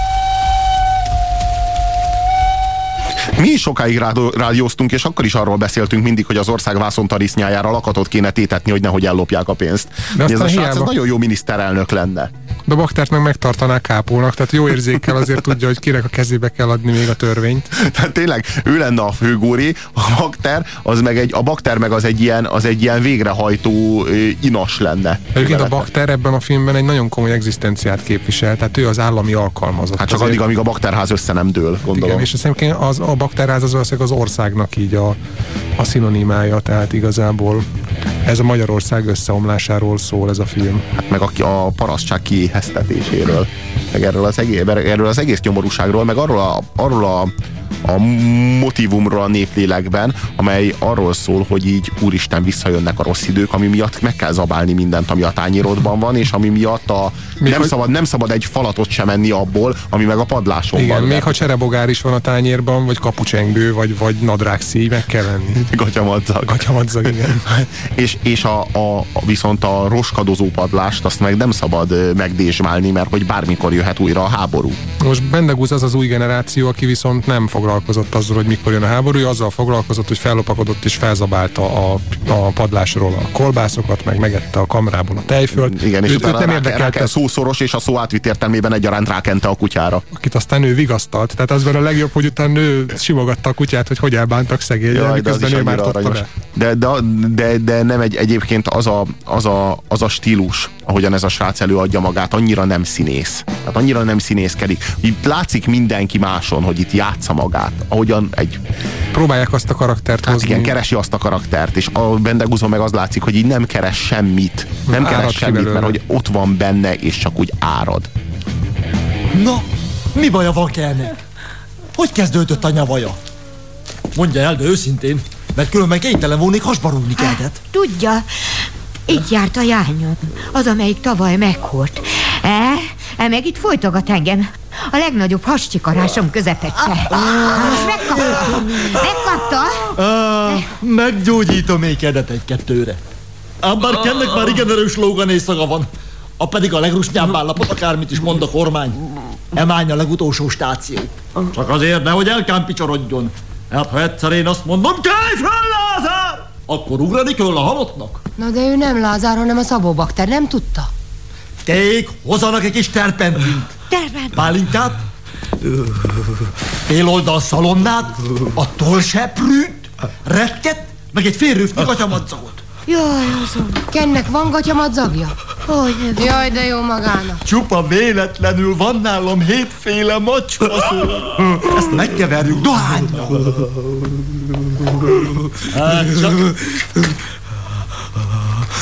Mi is sokáig rádió- rádióztunk, és akkor is arról beszéltünk mindig, hogy az ország vászontarisznyájára lakatot kéne tétetni, hogy nehogy ellopják a pénzt. De Hogy ez a srác ez nagyon jó miniszterelnök lenne. De a baktert meg megtartaná kápónak, tehát jó érzékkel azért tudja, hogy kinek a kezébe kell adni még a törvényt. Tehát tényleg ő lenne a főgóri, a bakter, az meg egy, a bakter meg az egy ilyen, az egy ilyen végrehajtó inas lenne. Egyébként a bakter ebben a filmben egy nagyon komoly egzisztenciát képvisel, tehát ő az állami alkalmazott. Hát csak Azért- addig, amíg a bakterház össze nem dől, gondolom. Igen, és hiszem, az, a bakterház az valószínűleg az országnak így a, a szinonimája, tehát igazából ez a Magyarország összeomlásáról szól ez a film. Hát meg a, a parasztság kiéheztetéséről, meg erről az egész, erről az egész nyomorúságról, meg arról a, arról a a motivumról a néplélekben, amely arról szól, hogy így úristen visszajönnek a rossz idők, ami miatt meg kell zabálni mindent, ami a tányérodban van, és ami miatt a, Még nem, hogy- szabad, nem szabad egy falatot sem menni abból, ami meg a padláson Igen, van. még ha cserebogár is van a tányérban, vagy kapucsengő, vagy, vagy nadrágszíj, meg kell venni. Gatyamadzag. Gatyamadzag, igen. és és a, a, viszont a roskadozó padlást azt meg nem szabad megdésmálni, mert hogy bármikor jöhet újra a háború. Most Bendegúz az az új generáció, aki viszont nem foglalkozott azzal, hogy mikor jön a háború, ő azzal foglalkozott, hogy fellopakodott és felzabálta a, a padlásról a kolbászokat, meg megette a kamrából a tejfölt. Igen, és őt, utána nem érdekelte, szószoros és a szó átvitt értelmében egyaránt rákente a kutyára. akit aztán ő vigasztalt. Tehát az a legjobb, hogy utána ő simogatta a kutyát, hogy hogy elbántak szegény, Jaj, miközben ő már. De, de, de, de nem egy, egyébként az a, az, a, az a stílus, ahogyan ez a srác előadja magát, annyira nem színész. Tehát annyira nem színészkedik. Itt látszik mindenki máson, hogy itt játsza magát. Ahogyan egy... Próbálják azt a karaktert Hát hozni. igen, keresi azt a karaktert, és a Bendegúzon meg az látszik, hogy így nem keres semmit. Nem Árad keres semmit, mert belőle. hogy ott van benne, és csak úgy árad. Na, mi baj a vakernek? Hogy kezdődött a nyavaja? Mondja el, de őszintén, mert különben kénytelen volnék hasba rúgni keltet. Tudja, itt járt a jányom, az, amelyik tavaly meghalt. E, e meg itt folytogat engem. A legnagyobb hascsikarásom közepette. Most megkapta. Megkapta. Ah, meggyógyítom ékedet egy-kettőre. Bár kennek már igen erős lóganészaga van, a pedig a legrusnyább állapot, akármit is mond a kormány. Emány a legutolsó stáció. Csak azért, nehogy elkámpicsorodjon. Hát ha egyszer én azt mondom, kelj fel, Lázár! Akkor ugrani kell a halottnak. Na de ő nem Lázár, hanem a Szabó Bakter, nem tudta? Ték, hozzanak egy kis terpentint. Terpent. Pálinkát, fél oldal szalonnát, a tollseprűt, retket, meg egy félrőfnyi gatyamadzagot. Jaj, azon. Kennek van gatyamadzagja? Hogy nem. Jaj, de jó magának. Csupa véletlenül van nálam hétféle macska. Ezt megkeverjük dohányra. Hát csak...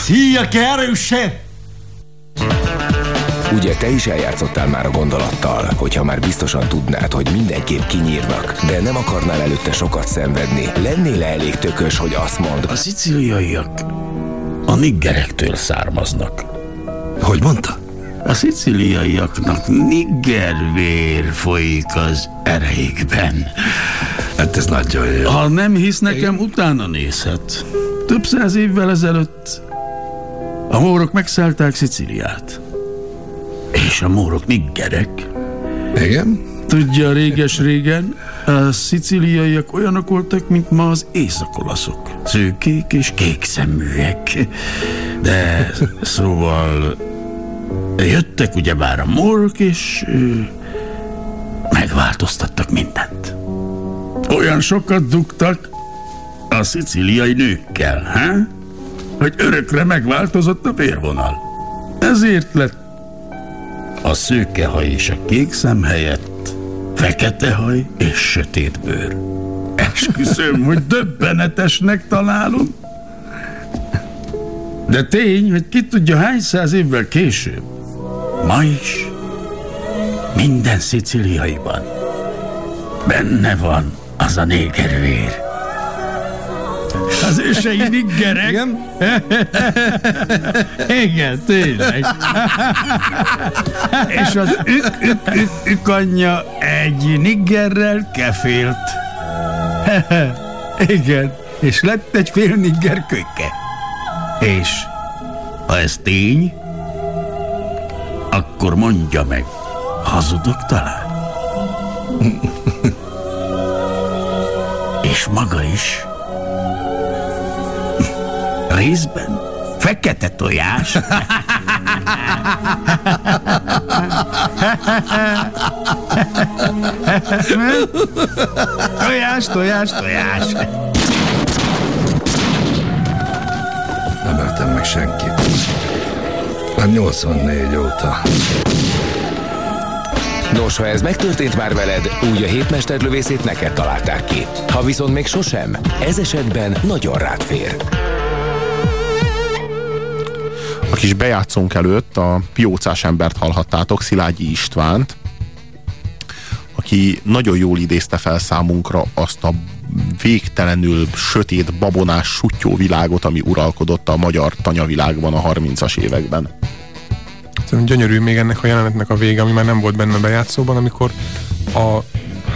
Szia, kerőse! Ugye te is eljátszottál már a gondolattal, hogyha már biztosan tudnád, hogy mindenképp kinyírnak, de nem akarnál előtte sokat szenvedni, lennél -e elég tökös, hogy azt mondd? A szicíliaiak a niggerektől származnak. Hogy mondta? A szicíliaiaknak niggervér folyik az ereikben. Hát ez nagyon jó. Ha nem hisz nekem, utána nézhet. Több száz évvel ezelőtt a mórok megszállták Sziciliát. És a mórok niggerek. Igen? Tudja, réges-régen a szicíliaiak olyanok voltak, mint ma az északolaszok. Szőkék és kék szeműek. De szóval jöttek ugyebár a mórok, és megváltoztattak mindent. Olyan sokat dugtak a szicíliai nőkkel, ha? hogy örökre megváltozott a vérvonal. Ezért lett a szőke haj és a kék szem helyett fekete haj és sötét bőr. Esküszöm, hogy döbbenetesnek találom. De tény, hogy ki tudja hány száz évvel később, ma is minden szicíliaiban benne van az a négervér. Az ősei niggerek. Igen? Igen, tényleg. És az ük, ük, ük, ük anyja egy niggerrel kefélt. Igen, és lett egy fél nigger kölyke. És ha ez tény, akkor mondja meg, hazudok talán? És maga is részben fekete tojás. tojás, tojás, tojás. Nem öltem meg senkit. Már 84 óta. Nos, ha ez megtörtént már veled, úgy a hétmesterlövészét neked találták ki. Ha viszont még sosem, ez esetben nagyon rád fér. A kis bejátszónk előtt a piócás embert hallhattátok, Szilágyi Istvánt, aki nagyon jól idézte fel számunkra azt a végtelenül sötét, babonás, sutyó világot, ami uralkodott a magyar tanyavilágban a 30-as években. Gyönyörű még ennek a jelenetnek a vége, ami már nem volt benne a bejátszóban, amikor a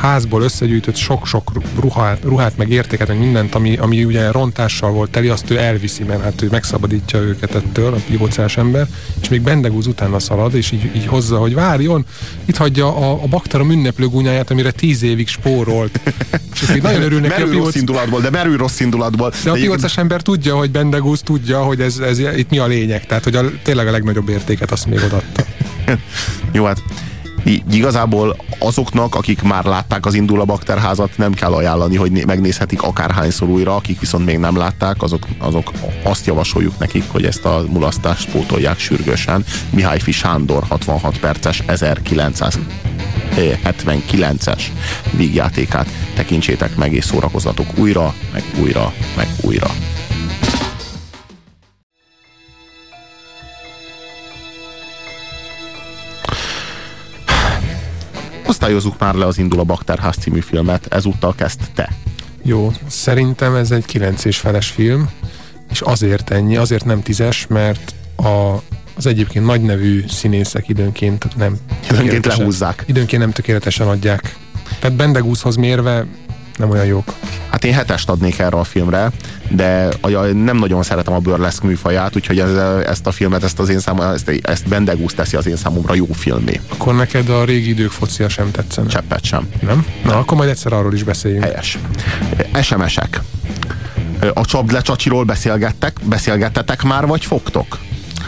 házból összegyűjtött sok-sok ruhát, ruhát, meg értéket, meg mindent, ami, ami ugye rontással volt teli, azt ő elviszi, mert hát ő megszabadítja őket ettől, a pivócás ember, és még Bendegúz utána szalad, és így, így hozza, hogy várjon, itt hagyja a, a bakterom ünneplő gúnyáját, amire tíz évig spórolt. És így nagyon örül neki merül a pivóc... rossz indulatból, de merül rossz indulatból. De a pivócás ember tudja, hogy Bendegúz tudja, hogy ez, ez itt mi a lényeg, tehát hogy a, tényleg a legnagyobb értéket azt még odaadta. Jó, hát igazából azoknak, akik már látták az Indul a nem kell ajánlani, hogy né- megnézhetik akárhányszor újra, akik viszont még nem látták, azok, azok azt javasoljuk nekik, hogy ezt a mulasztást pótolják sürgősen. Mihály Fi Sándor 66 perces 1979-es vígjátékát tekintsétek meg és szórakozatok újra, meg újra, meg újra. Osztályozzuk már le az Indul a Bakterház című filmet, ezúttal kezd te. Jó, szerintem ez egy 9 és feles film, és azért ennyi, azért nem tízes, mert a, az egyébként nagy nevű színészek időnként nem tökéletesen- lehúzzák. Időnként nem tökéletesen adják. Tehát Bendegúzhoz mérve nem olyan jók. Hát én hetest adnék erre a filmre, de nem nagyon szeretem a burleszk műfaját, úgyhogy ez, ezt a filmet, ezt az én számomra, ezt, ezt Bendegúz teszi az én számomra jó filmé. Akkor neked a régi idők focia sem tetszene. Cseppet sem. Nem? Na, akkor majd egyszer arról is beszéljünk. Helyes. SMS-ek. A csapdlecsacsiról beszélgettek, beszélgettetek már, vagy fogtok?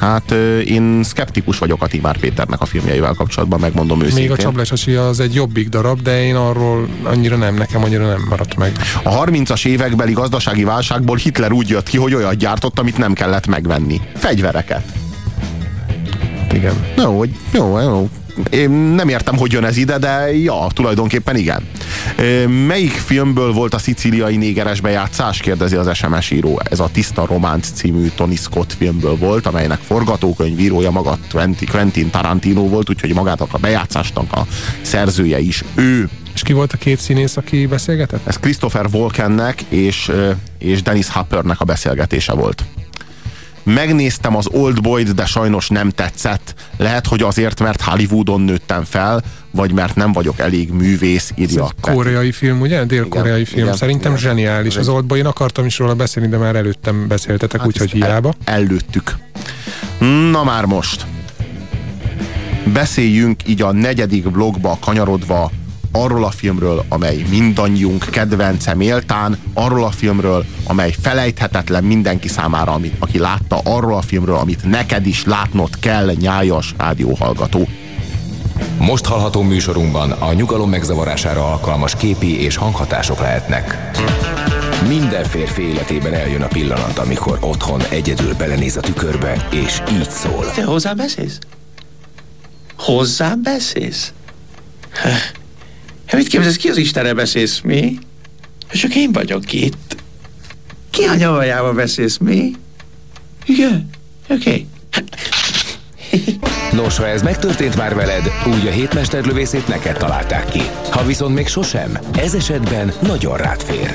Hát én szkeptikus vagyok a Timár Péternek a filmjeivel kapcsolatban, megmondom őszintén. Még a csaplecsasi az egy jobbik darab, de én arról annyira nem, nekem annyira nem maradt meg. A 30-as évekbeli gazdasági válságból Hitler úgy jött ki, hogy olyat gyártott, amit nem kellett megvenni. Fegyvereket. Igen. Jó, hogy jó, jó. Én nem értem, hogy jön ez ide, de ja, tulajdonképpen igen. Melyik filmből volt a szicíliai négeres bejátszás? kérdezi az SMS író. Ez a Tiszta Románc című Tony Scott filmből volt, amelynek forgatókönyvírója maga Quentin Tarantino volt, úgyhogy magát a bejátszásnak a szerzője is ő. És ki volt a két színész, aki beszélgetett? Ez Christopher Walkennek és, és Dennis Hoppernek a beszélgetése volt. Megnéztem az Old Boy-t, de sajnos nem tetszett. Lehet, hogy azért, mert Hollywoodon nőttem fel, vagy mert nem vagyok elég művész, írja. Ez koreai film, ugye? Dél-koreai film. Igen, Szerintem igen, zseniális. Az Old Boy, én akartam is róla beszélni, de már előttem beszéltetek, hát úgyhogy hiába. El, előttük. Na már most. Beszéljünk így a negyedik blogba kanyarodva arról a filmről, amely mindannyiunk kedvence méltán, arról a filmről, amely felejthetetlen mindenki számára, amit, aki látta, arról a filmről, amit neked is látnod kell, nyájas rádióhallgató. Most hallható műsorunkban a nyugalom megzavarására alkalmas képi és hanghatások lehetnek. Minden férfi életében eljön a pillanat, amikor otthon egyedül belenéz a tükörbe, és így szól. Te hozzám beszélsz? Hozzám beszélsz? Hát mit képzelsz, ki az Istenre beszélsz, mi? Csak én vagyok itt. Ki a nyavajába beszélsz, mi? Igen, oké. Okay. Nos, ha ez megtörtént már veled, úgy a hétmesterlövészét neked találták ki. Ha viszont még sosem, ez esetben nagyon rád fér.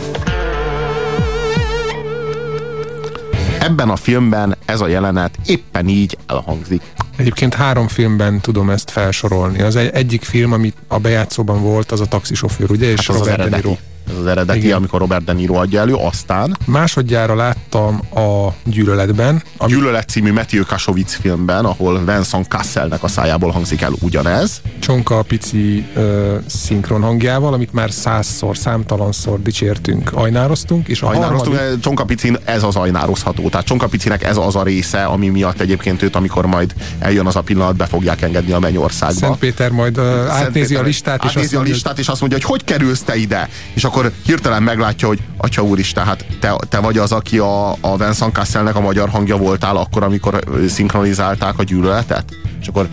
Ebben a filmben ez a jelenet éppen így elhangzik. Egyébként három filmben tudom ezt felsorolni. Az egy, egyik film, ami a bejátszóban volt, az a taxisofőr, ugye? És hát az Robert az De Niro. Ez az eredeti, Igen. amikor Robert De Niro adja elő, aztán... Másodjára láttam a Gyűlöletben. Ami... Gyűlölet című Matthew Kassovitz filmben, ahol Vincent Casselnek a szájából hangzik el ugyanez. Csonka a pici uh, szinkron hangjával, amit már százszor, számtalanszor dicsértünk, ajnároztunk, és a ajnároztunk, harmadik... Csonka picin ez az ajnározható. Tehát Csonka picinek ez az a része, ami miatt egyébként őt, amikor majd eljön az a pillanat, be fogják engedni a mennyországba. Szent Péter majd uh, átnézi Péter, a listát, és azt, a listát, és azt mondja, hogy hogy kerülsz te ide? És akkor akkor hirtelen meglátja, hogy atya is, tehát te, te vagy az, aki a, a Vincent Casselnek a magyar hangja voltál akkor, amikor szinkronizálták a gyűlöletet? És akkor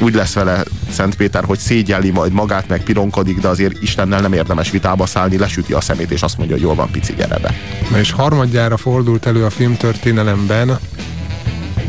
úgy lesz vele Szent Péter, hogy szégyelli majd magát, meg pironkodik, de azért Istennel nem érdemes vitába szállni, lesüti a szemét, és azt mondja, hogy jól van, pici, gyere be. Na és harmadjára fordult elő a filmtörténelemben,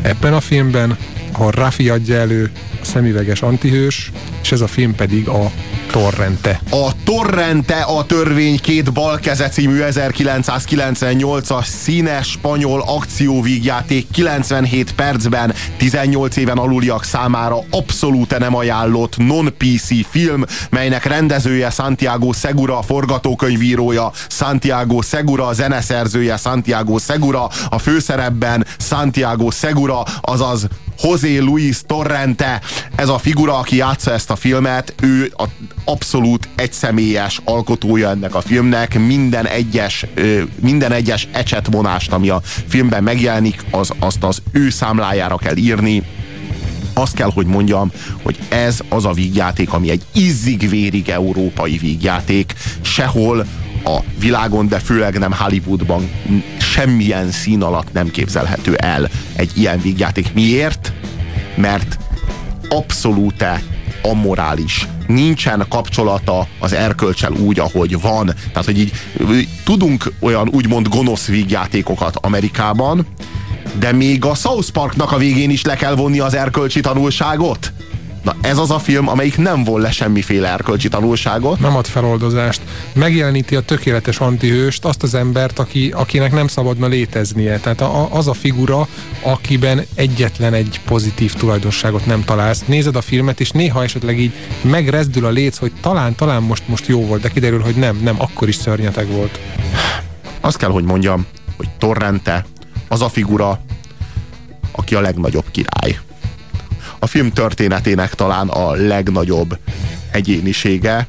ebben a filmben, ahol Rafi adja elő a szemüveges antihős, és ez a film pedig a Torrente. A Torrente a törvény két balkeze című 1998-as színes spanyol akcióvígjáték 97 percben 18 éven aluliak számára abszolút nem ajánlott non-PC film, melynek rendezője Santiago Segura, forgatókönyvírója Santiago Segura, zeneszerzője Santiago Segura, a főszerepben Santiago Segura, azaz José Luis Torrente, ez a figura, aki játsza ezt a filmet, ő a abszolút egyszemélyes alkotója ennek a filmnek, minden egyes, minden egyes ecsetvonást, ami a filmben megjelenik, az, azt az ő számlájára kell írni, azt kell, hogy mondjam, hogy ez az a vígjáték, ami egy izzig-vérig európai vígjáték, sehol a világon, de főleg nem Hollywoodban semmilyen szín alatt nem képzelhető el egy ilyen vígjáték. Miért? Mert abszolút ammorális. Nincsen kapcsolata az erkölcsel úgy, ahogy van. Tehát, hogy így tudunk olyan úgymond gonosz vígjátékokat Amerikában, de még a South Parknak a végén is le kell vonni az erkölcsi tanulságot. Na ez az a film, amelyik nem von le semmiféle erkölcsi tanulságot. Nem ad feloldozást. Megjeleníti a tökéletes antihőst, azt az embert, aki, akinek nem szabadna léteznie. Tehát a, az a figura, akiben egyetlen egy pozitív tulajdonságot nem találsz. Nézed a filmet, és néha esetleg így megrezdül a léc, hogy talán, talán most, most jó volt, de kiderül, hogy nem, nem, akkor is szörnyeteg volt. Azt kell, hogy mondjam, hogy Torrente az a figura, aki a legnagyobb király a film történetének talán a legnagyobb egyénisége.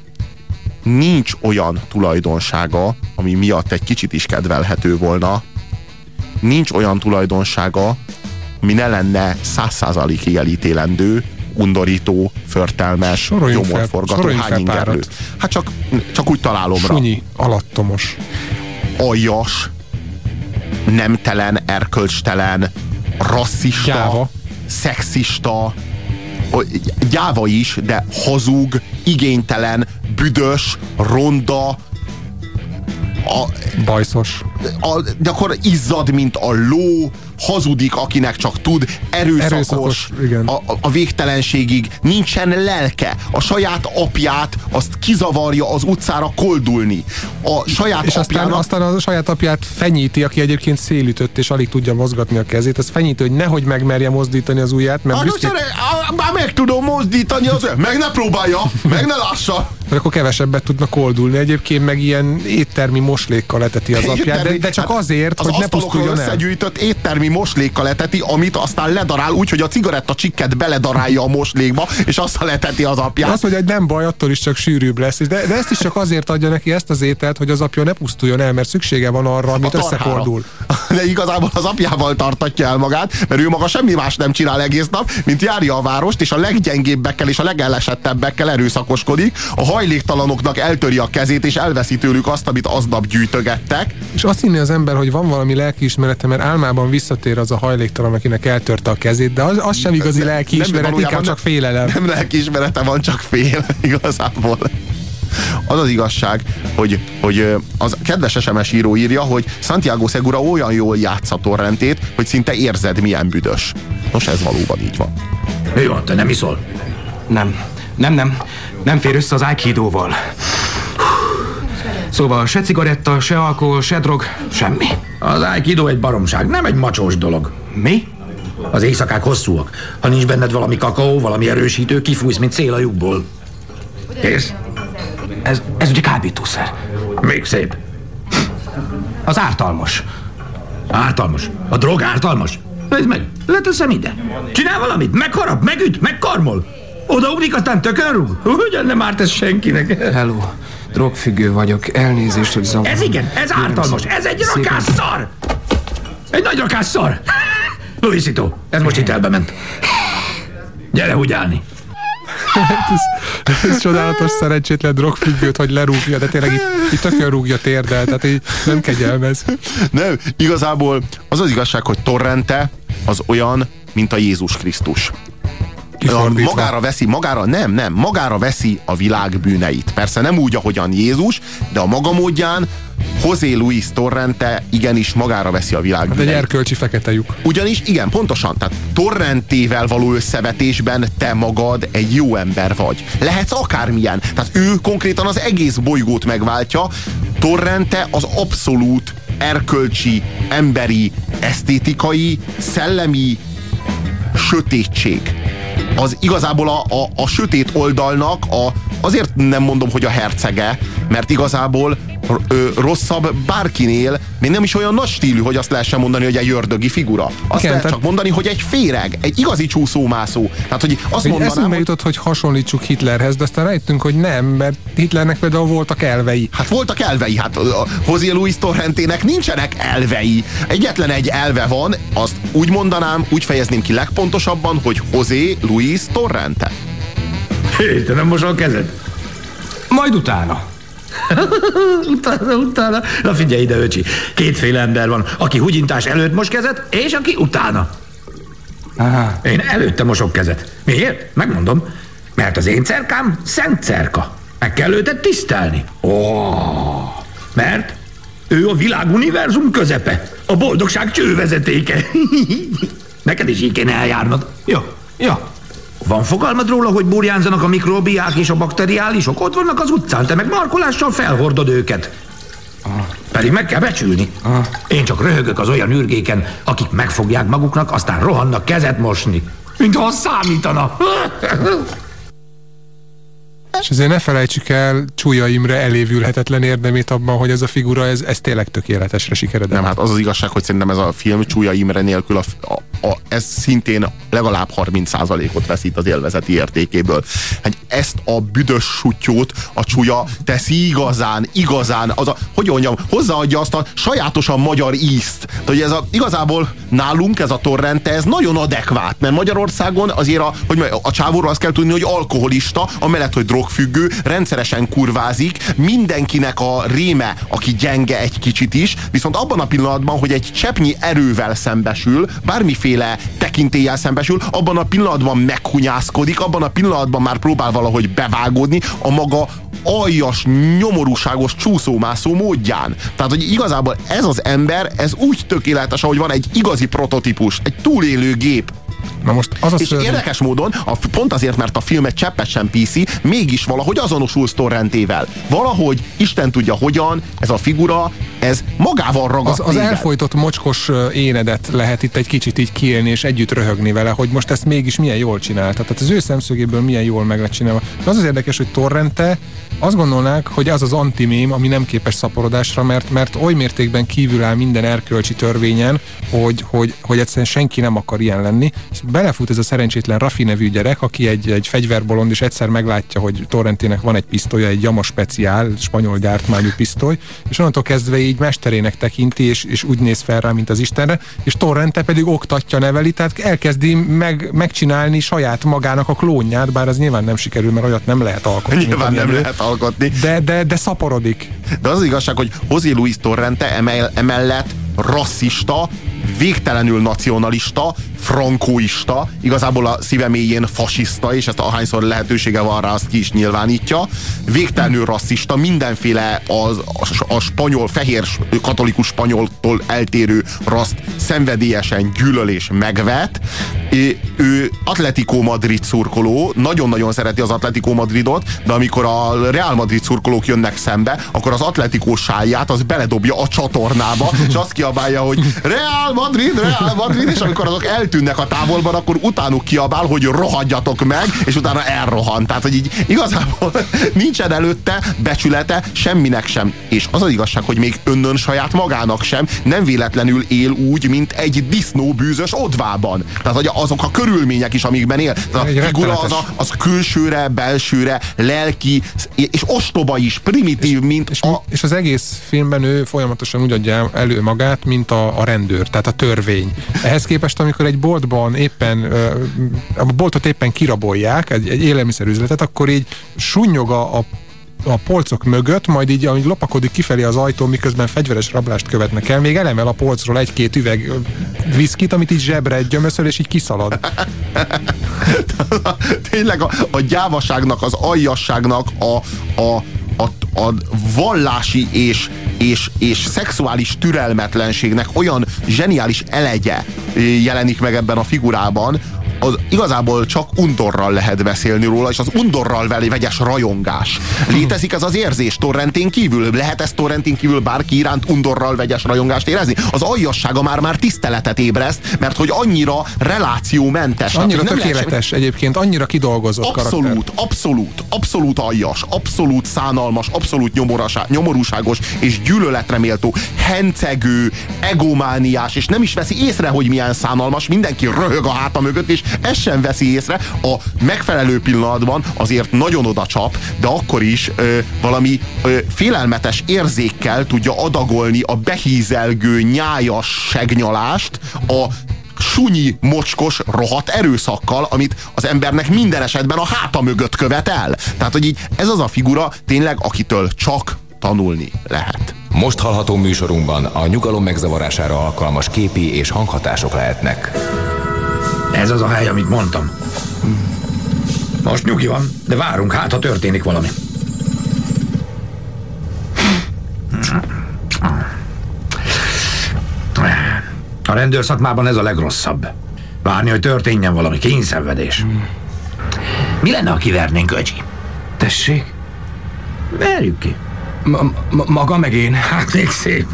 Nincs olyan tulajdonsága, ami miatt egy kicsit is kedvelhető volna. Nincs olyan tulajdonsága, ami ne lenne száz százalékig elítélendő, undorító, förtelmes, gyomorforgató, hányingerlő. Hát csak, csak úgy találom Sunyi, alattomos. Aljas, nemtelen, erkölcstelen, rasszista, Gyáva szexista, gyáva is, de hazug, igénytelen, büdös, ronda, a, Bajszos. A, de akkor izzad, mint a ló, hazudik, akinek csak tud, erőszakos, Erőszakos, igen. A, a- végtelenségig, nincsen lelke. A saját apját azt kizavarja az utcára koldulni. A saját És aztán, apjának aztán a saját apját fenyíti, aki egyébként szélütött és alig tudja mozgatni a kezét, az fenyíti, hogy nehogy megmerje mozdítani az ujját, mert Hát, á, már meg tudom mozdítani az meg ne próbálja, meg ne lássa. mert akkor kevesebbet tudna koldulni. Egyébként meg ilyen éttermi moslékkal eteti az apját, de, de csak hát azért, az hogy ne asztalokról pusztuljon el. összegyűjtött éttermi moslékkal eteti, amit aztán ledarál úgy, hogy a cigaretta csikket beledarálja a moslékba, és azt leteti az apját. Azt mondja, hogy nem baj, attól is csak sűrűbb lesz. De, de ezt is csak azért adja neki ezt az ételt, hogy az apja ne pusztuljon el, mert szüksége van arra, amit összekordul. De igazából az apjával tartatja el magát, mert ő maga semmi más nem csinál egész nap, mint járja a várost, és a leggyengébbekkel és a legelesettebbekkel erőszakoskodik, a hajléktalanoknak eltöri a kezét, és elveszi tőlük azt, amit aznap gyűjtögettek. És azt hinni az ember, hogy van valami lelkiismerete, mert álmában visszatér az a hajléktalan, akinek eltörte a kezét, de az, az sem igazi lelkiismeret, inkább csak félelem. Nem lelkiismerete van, csak fél igazából. Az az igazság, hogy, hogy az kedves SMS író írja, hogy Santiago Segura olyan jól játsza torrentét, hogy szinte érzed, milyen büdös. Nos, ez valóban így van. Mi van, te nem iszol? Nem. Nem, nem. Nem fér össze az Aikidóval. Szóval se cigaretta, se alkohol, se drog, semmi. Az Aikido egy baromság, nem egy macsós dolog. Mi? Az éjszakák hosszúak. Ha nincs benned valami kakaó, valami erősítő, kifújsz, mint szél a lyukból. Kész? Ez, ez ugye kábítószer. Még szép. Az ártalmas. Ártalmas. A drog ártalmas? Nézd meg, leteszem ide. Csinál valamit, megharap, megüt, megkarmol. Odaugrik, aztán tökön rúg. Ugyan nem árt ez senkinek. Hello, drogfüggő vagyok. Elnézést, hogy zavarom. Ez igen, ez ártalmas, ez egy rakás szar! Egy nagy rakás szar! Luisito, ez most itt elbe ment. Gyere úgy állni. ez, ez csodálatos szerencsétlen drogfüggőt, hogy lerúgja, de tényleg itt, itt tökön rúgja térdel, tehát így nem kegyelmez. Nem, igazából az az igazság, hogy Torrente az olyan, mint a Jézus Krisztus. Kifordítva. Magára veszi, magára, nem, nem, magára veszi a világ bűneit. Persze nem úgy, ahogyan Jézus, de a maga módján José Luis Torrente igenis magára veszi a világ Hát egy bűneit. erkölcsi fekete lyuk. Ugyanis, igen, pontosan, tehát Torrentével való összevetésben te magad egy jó ember vagy. Lehetsz akármilyen. Tehát ő konkrétan az egész bolygót megváltja. Torrente az abszolút erkölcsi, emberi, esztétikai, szellemi sötétség. Az igazából a, a, a sötét oldalnak a, azért nem mondom, hogy a hercege, mert igazából ö, rosszabb bárkinél, még nem is olyan nagy stílű, hogy azt lehessen mondani, hogy egy ördögi figura. Azt Igen, lehet tehát- csak mondani, hogy egy féreg, egy igazi csúszómászó. Tehát, hogy azt Egy mondanám, eszünkbe hogy jutott, hogy hasonlítsuk Hitlerhez, de aztán rájöttünk, hogy nem, mert Hitlernek például voltak elvei. Hát voltak elvei, hát a José Luis Torrentének nincsenek elvei. Egyetlen egy elve van, azt úgy mondanám, úgy fejezném ki legpontosabban, hogy José Luis Torrente. Hé, te nem mosol kezed? Majd utána. utána, utána. Na figyelj ide, öcsi. Kétféle ember van, aki hugyintás előtt mos kezet, és aki utána. Aha. Én előtte mosok kezet. Miért? Megmondom. Mert az én cerkám szent cerka. Meg kell őtet tisztelni. Ó, mert ő a világ univerzum közepe. A boldogság csővezetéke. Neked is így kéne eljárnod. Jó, jó. Van fogalmad róla, hogy burjánzanak a mikrobiák és a bakteriálisok? Ott vannak az utcán, te meg markolással felhordod őket. Pedig meg kell becsülni. Én csak röhögök az olyan ürgéken, akik megfogják maguknak, aztán rohannak kezet mosni. Mintha az számítana. És azért ne felejtsük el Csúlya Imre elévülhetetlen érdemét abban, hogy ez a figura, ez, ez tényleg tökéletesre sikeredett. Nem, hát az az igazság, hogy szerintem ez a film Csúlya Imre nélkül a, a, a, ez szintén legalább 30%-ot veszít az élvezeti értékéből. Hát ezt a büdös sutyót a Csúlya teszi igazán, igazán, az a, hogy mondjam, hozzáadja azt a sajátosan magyar ízt. Tehát, hogy ez a, igazából nálunk ez a torrente, ez nagyon adekvát, mert Magyarországon azért a, hogy a csávóról azt kell tudni, hogy alkoholista, amellett, hogy drog drogfüggő, rendszeresen kurvázik, mindenkinek a réme, aki gyenge egy kicsit is, viszont abban a pillanatban, hogy egy cseppnyi erővel szembesül, bármiféle tekintéllyel szembesül, abban a pillanatban meghunyászkodik, abban a pillanatban már próbál valahogy bevágódni a maga aljas, nyomorúságos csúszómászó módján. Tehát, hogy igazából ez az ember, ez úgy tökéletes, ahogy van egy igazi prototípus, egy túlélő gép. Na most az a És szörny... érdekes módon, a, pont azért, mert a film egy cseppet sem PC, mégis valahogy azonosulsz torrentével. Valahogy, Isten tudja hogyan, ez a figura, ez magával ragad Az, az elfolytott mocskos énedet lehet itt egy kicsit így kiélni és együtt röhögni vele, hogy most ezt mégis milyen jól csinálta. Tehát az ő szemszögéből milyen jól meg lett csinálva. De az az érdekes, hogy Torrente azt gondolnák, hogy az az antimém, ami nem képes szaporodásra, mert, mert oly mértékben kívül áll minden erkölcsi törvényen, hogy, hogy, hogy egyszerűen senki nem akar ilyen lenni. És belefut ez a szerencsétlen Rafi nevű gyerek, aki egy, egy fegyverbolond, és egyszer meglátja, hogy Torrentének van egy pisztolya, egy Yama speciál, spanyol gyártmányú pisztoly, és onnantól kezdve így mesterének tekinti, és, és úgy néz fel rá, mint az Istenre, és Torrente pedig oktatja, neveli, tehát elkezdi meg, megcsinálni saját magának a klónját, bár az nyilván nem sikerül, mert olyat nem lehet alkotni. Nyilván nem lehet alkotni. De, de, de szaporodik. De az, az igazság, hogy José Luis Torrente emel, emellett rasszista, végtelenül nacionalista, frankóista, igazából a szíve mélyén fasiszta, és ezt ahányszor lehetősége van rá, azt ki is nyilvánítja. Végtelenül rasszista, mindenféle az, a, a spanyol, fehér katolikus spanyoltól eltérő raszt szenvedélyesen gyűlöl és megvet. É, ő Atletico Madrid szurkoló, nagyon-nagyon szereti az Atletico Madridot, de amikor a Real Madrid szurkolók jönnek szembe, akkor az Atletico sáját az beledobja a csatornába, és azt kiabálja, hogy Real Madrid, Real Madrid, és amikor azok eltűnnek a távolban, akkor utánuk kiabál, hogy rohadjatok meg, és utána elrohan. Tehát, hogy így igazából nincsen előtte becsülete semminek sem. És az az igazság, hogy még önnön saját magának sem, nem véletlenül él úgy, mint egy disznóbűzös odvában. Tehát, hogy azok a körülmények is, amikben él. Tehát a figura az, a, az külsőre, belsőre, lelki, és ostoba is, primitív, mint és, a... és az egész filmben ő folyamatosan úgy adja elő magát, mint a, a rendőr, tehát a törvény. Ehhez képest, amikor egy boltban éppen, a boltot éppen kirabolják, egy, egy élelmiszerüzletet, akkor így sunnyog a, a a polcok mögött, majd így, amíg lopakodik kifelé az ajtó, miközben fegyveres rablást követnek el, még elemel a polcról egy-két üveg viszkit, amit így zsebre gyömöszöl, és így kiszalad. tényleg a, a gyávaságnak, az aljasságnak, a, a, a, a vallási és, és, és szexuális türelmetlenségnek olyan zseniális elegye jelenik meg ebben a figurában, az igazából csak undorral lehet beszélni róla, és az undorral vele vegyes rajongás. Létezik ez az érzés torrentén kívül? Lehet ez torrentén kívül bárki iránt undorral vegyes rajongást érezni? Az aljassága már már tiszteletet ébreszt, mert hogy annyira relációmentes. Tehát, Annyira hogy nem lehet tökéletes egyébként, annyira kidolgozott Abszolút, karakter. abszolút, abszolút aljas, abszolút szánalmas, abszolút nyomorúságos és gyűlöletre méltó, hencegő, egomániás, és nem is veszi észre, hogy milyen szánalmas, mindenki röhög a háta mögött, és ezt sem veszi észre. A megfelelő pillanatban azért nagyon oda csap, de akkor is ö, valami ö, félelmetes érzékkel tudja adagolni a behízelgő, nyájas segnyalást, a sunyi, mocskos, rohadt erőszakkal, amit az embernek minden esetben a háta mögött követel. Tehát, hogy így ez az a figura tényleg, akitől csak tanulni lehet. Most hallható műsorunkban a nyugalom megzavarására alkalmas képi és hanghatások lehetnek. Ez az a hely, amit mondtam. Most nyugi van, de várunk, hát ha történik valami. A rendőr szakmában ez a legrosszabb. Várni, hogy történjen valami kényszenvedés. Mi lenne, ha kivernénk, öcsi? Tessék? Verjük ki. Ma- ma- maga meg én? Hát még szép.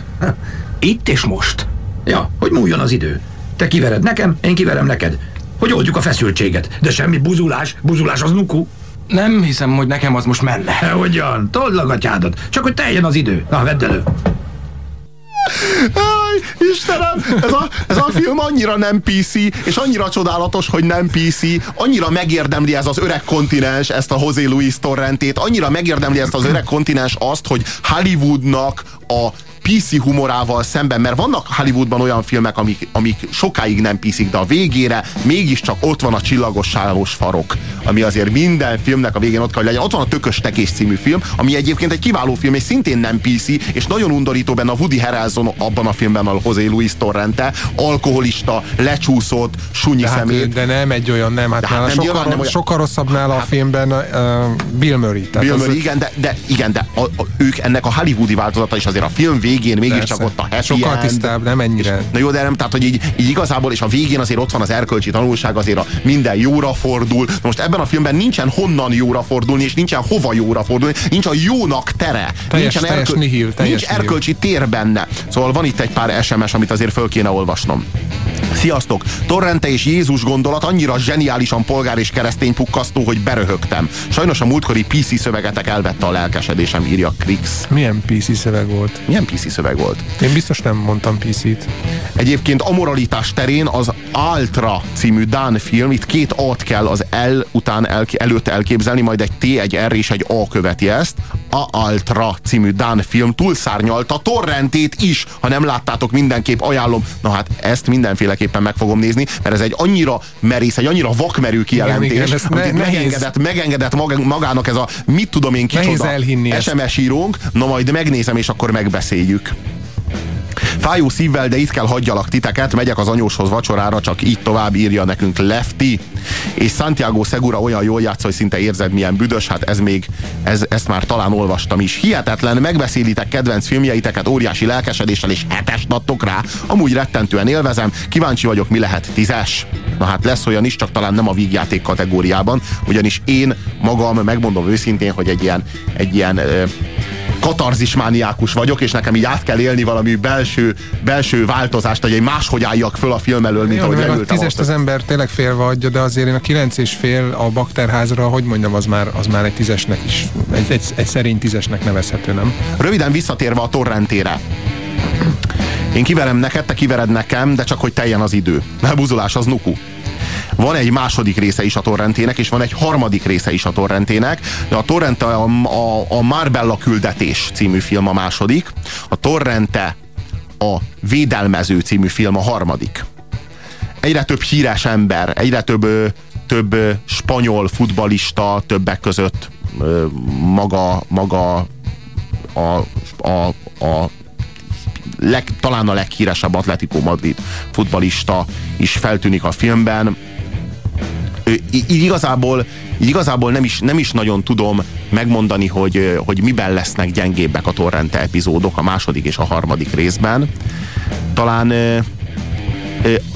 Itt és most? Ja, hogy múljon az idő. Te kivered nekem, én kiverem neked. Hogy oldjuk a feszültséget. De semmi buzulás, buzulás az nuku. Nem hiszem, hogy nekem az most menne. Hogyan? Told a Csak hogy teljen az idő. Na, vedd elő. Áj, Istenem, ez a, ez a film annyira nem PC, és annyira csodálatos, hogy nem PC, annyira megérdemli ez az öreg kontinens ezt a José Luis torrentét, annyira megérdemli ezt az öreg kontinens azt, hogy Hollywoodnak a PC humorával szemben, mert vannak Hollywoodban olyan filmek, amik, amik sokáig nem piszik, de a végére mégiscsak ott van a csillagos sávos farok, ami azért minden filmnek a végén ott kell, hogy legyen. Ott van a Tökös Tekés című film, ami egyébként egy kiváló film, és szintén nem PC, és nagyon undorító benne a Woody Harrelson abban a filmben, a José Luis Torrente, alkoholista, lecsúszott, sunyi de, hát, szemét. de nem egy olyan, nem, hát, De hát hát nem, sokkal, nem olyan- sokkal rosszabb nála a filmben uh, Bill Murray. Tehát Bill az- Murray, igen, de, de, igen, de a, a, ők ennek a hollywoodi változata is azért a film végén mégiscsak Persze. ott a happy Sokkal end. tisztább, nem ennyire. Na jó, de nem, tehát hogy így, így igazából, és a végén azért ott van az erkölcsi tanulság, azért a minden jóra fordul. Na most ebben a filmben nincsen honnan jóra fordulni, és nincsen hova jóra fordulni, nincs a jónak tere. Teljes- nincsen teljes nihil, teljes nincs nihil. erkölcsi tér benne. Szóval van itt egy pár SMS, amit azért föl kéne olvasnom. Sziasztok! Torrente és Jézus gondolat annyira zseniálisan polgár és keresztény pukkasztó, hogy beröhögtem. Sajnos a múltkori PC szövegetek elvette a lelkesedésem, írja Krix. Milyen PC szöveg volt? Milyen PC szöveg volt? Én biztos nem mondtam PC-t. Egyébként a moralitás terén az Altra című Dán film, itt két A-t kell az L után el, előtt elképzelni, majd egy T, egy R és egy A követi ezt. A Altra című Dán film túlszárnyalta torrentét is, ha nem láttátok, mindenképp ajánlom. Na hát ezt mindenféleképpen meg fogom nézni, mert ez egy annyira merész, egy annyira vakmerő kijelentés, Igen, igen, amit ne- megengedett, megengedett mag- magának ez a mit tudom én kicsoda. SMS írónk, na majd megnézem és akkor megbeszéljük. Fájó szívvel, de itt kell hagyjalak titeket, megyek az anyóshoz vacsorára, csak így tovább írja nekünk Lefty. És Santiago Segura olyan jól játsz, hogy szinte érzed milyen büdös, hát ez még, ez, ezt már talán olvastam is. Hihetetlen, megbeszélitek kedvenc filmjeiteket óriási lelkesedéssel, és hetes adtok rá. Amúgy rettentően élvezem, kíváncsi vagyok, mi lehet tízes. Na hát lesz olyan is, csak talán nem a vígjáték kategóriában, ugyanis én magam megmondom őszintén, hogy egy ilyen, egy ilyen katarzismániákus vagyok, és nekem így át kell élni valami belső, belső változást, hogy egy máshogy álljak föl a film elől, mint Jó, ahogy meg a leültem. tízest az ember tényleg félve adja, de azért én a kilenc és fél a bakterházra, hogy mondjam, az már, az már egy tízesnek is, egy, egy, egy szerény tízesnek nevezhető, nem? Röviden visszatérve a torrentére. Én kiverem neked, te kivered nekem, de csak hogy teljen az idő. Mert buzulás az nuku. Van egy második része is a torrentének, és van egy harmadik része is a torrentének. A torrente a, a, a Marbella küldetés című film a második. A torrente a Védelmező című film a harmadik. Egyre több híres ember, egyre több, több spanyol futbalista, többek között maga, maga a, a, a leg, talán a leghíresebb Atletico Madrid futbalista is feltűnik a filmben. Í- Így igazából, így igazából nem, is, nem is nagyon tudom megmondani, hogy, hogy miben lesznek gyengébbek a Torrente epizódok a második és a harmadik részben. Talán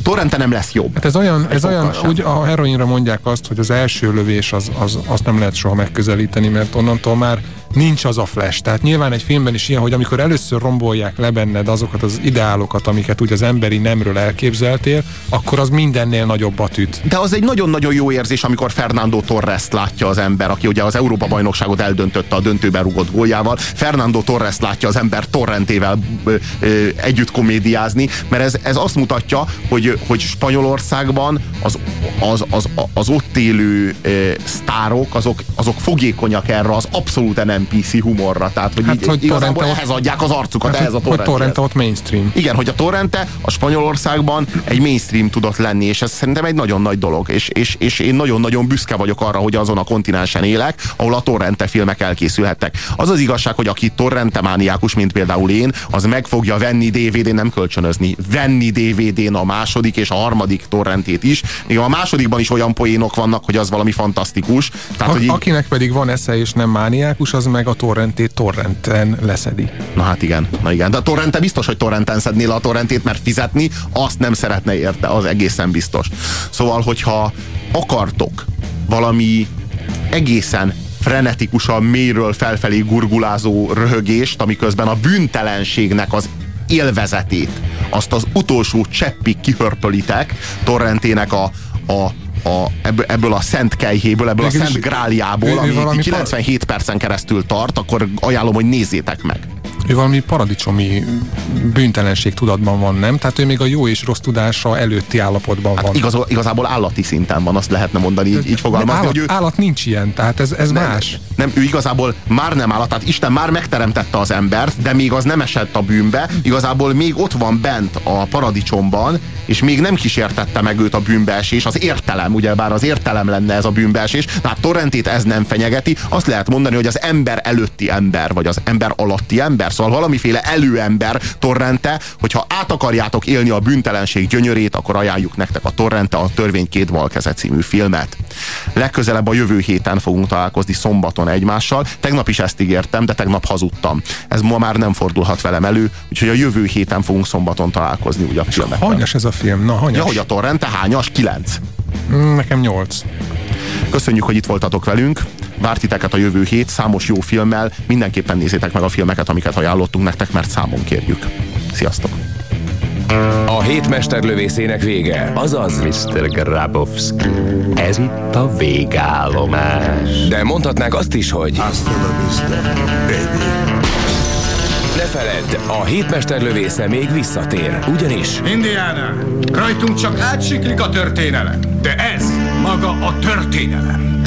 Torrente nem lesz jobb. Hát ez olyan, ez olyan sem. úgy a heroinra mondják azt, hogy az első lövés az, az, azt nem lehet soha megközelíteni, mert onnantól már nincs az a flash. Tehát nyilván egy filmben is ilyen, hogy amikor először rombolják le benned azokat az ideálokat, amiket úgy az emberi nemről elképzeltél, akkor az mindennél nagyobbat üt. De az egy nagyon-nagyon jó érzés, amikor Fernando Torres látja az ember, aki ugye az Európa-bajnokságot eldöntötte a döntőben rugott góljával. Fernando Torres látja az ember torrentével ö, ö, együtt komédiázni, mert ez, ez azt mutatja, hogy, hogy Spanyolországban az, az, az, az ott élő ö, sztárok, azok, azok fogékonyak erre az abszolút nem PC humorra. Tehát, hogy, Hát, így, hogy igazából ott- ehhez adják az arcukat, Hát, ehhez a hogy torrentéhez. Torrente ott mainstream. Igen, hogy a Torrente a Spanyolországban egy mainstream tudott lenni, és ez szerintem egy nagyon nagy dolog, és, és, és én nagyon-nagyon büszke vagyok arra, hogy azon a kontinensen élek, ahol a Torrente filmek elkészülhettek. Az az igazság, hogy aki Torrente mániákus, mint például én, az meg fogja venni DVD-n, nem kölcsönözni, venni DVD-n a második és a harmadik torrentét is. Még a másodikban is olyan poénok vannak, hogy az valami fantasztikus. Tehát, A, hogy így, akinek pedig van esze és nem mániákus, az meg a torrentét torrenten leszedi. Na hát igen, na igen. De a torrente biztos, hogy torrenten szedné le a torrentét, mert fizetni azt nem szeretne érte, az egészen biztos. Szóval, hogyha akartok valami egészen frenetikusan mélyről felfelé gurgulázó röhögést, amiközben a bűntelenségnek az élvezetét, azt az utolsó cseppig kihörpölitek, torrentének a, a a, ebből, ebből a szent kejhéből, ebből a Végül is szent gráliából, ami valami 97 percen keresztül tart, akkor ajánlom, hogy nézzétek meg. Ő valami paradicsomi bűntelenség tudatban van, nem? Tehát ő még a jó és rossz tudása előtti állapotban Hát van. igaz, igazából állati szinten van, azt lehetne mondani, így, így fogalmazni, állat, hogy ő, állat nincs ilyen, tehát ez, ez nem, más. Nem, ő igazából már nem állat, tehát Isten már megteremtette az embert, de még az nem esett a bűnbe, igazából még ott van bent a paradicsomban, és még nem kísértette meg őt a bűnbeesés, az értelem, ugyebár az értelem lenne ez a bűnbeesés, tehát Torrentét ez nem fenyegeti, azt lehet mondani, hogy az ember előtti ember, vagy az ember alatti ember, szóval valamiféle előember Torrente, hogyha át akarjátok élni a bűntelenség gyönyörét, akkor ajánljuk nektek a Torrente, a Törvény két balkeze című filmet. Legközelebb a jövő héten fogunk találkozni szombaton egymással. Tegnap is ezt ígértem, de tegnap hazudtam. Ez ma már nem fordulhat velem elő, úgyhogy a jövő héten fogunk szombaton találkozni újabb filmekkel. Hanyas ez a film? Na, hanyas. Ja, hogy a Torrente hányas? Kilenc. Mm, Nekem nyolc. Köszönjük, hogy itt voltatok velünk. Várt titeket a jövő hét számos jó filmmel. Mindenképpen nézzétek meg a filmeket, amiket ajánlottunk nektek, mert számon kérjük. Sziasztok! A hét mesterlövészének vége, azaz Mr. Grabowski, ez itt a végállomás. De mondhatnánk azt is, hogy Ne feledd, a hét mesterlövésze még visszatér, ugyanis Indiana, rajtunk csak átsiklik a történelem, de ez maga a történelem.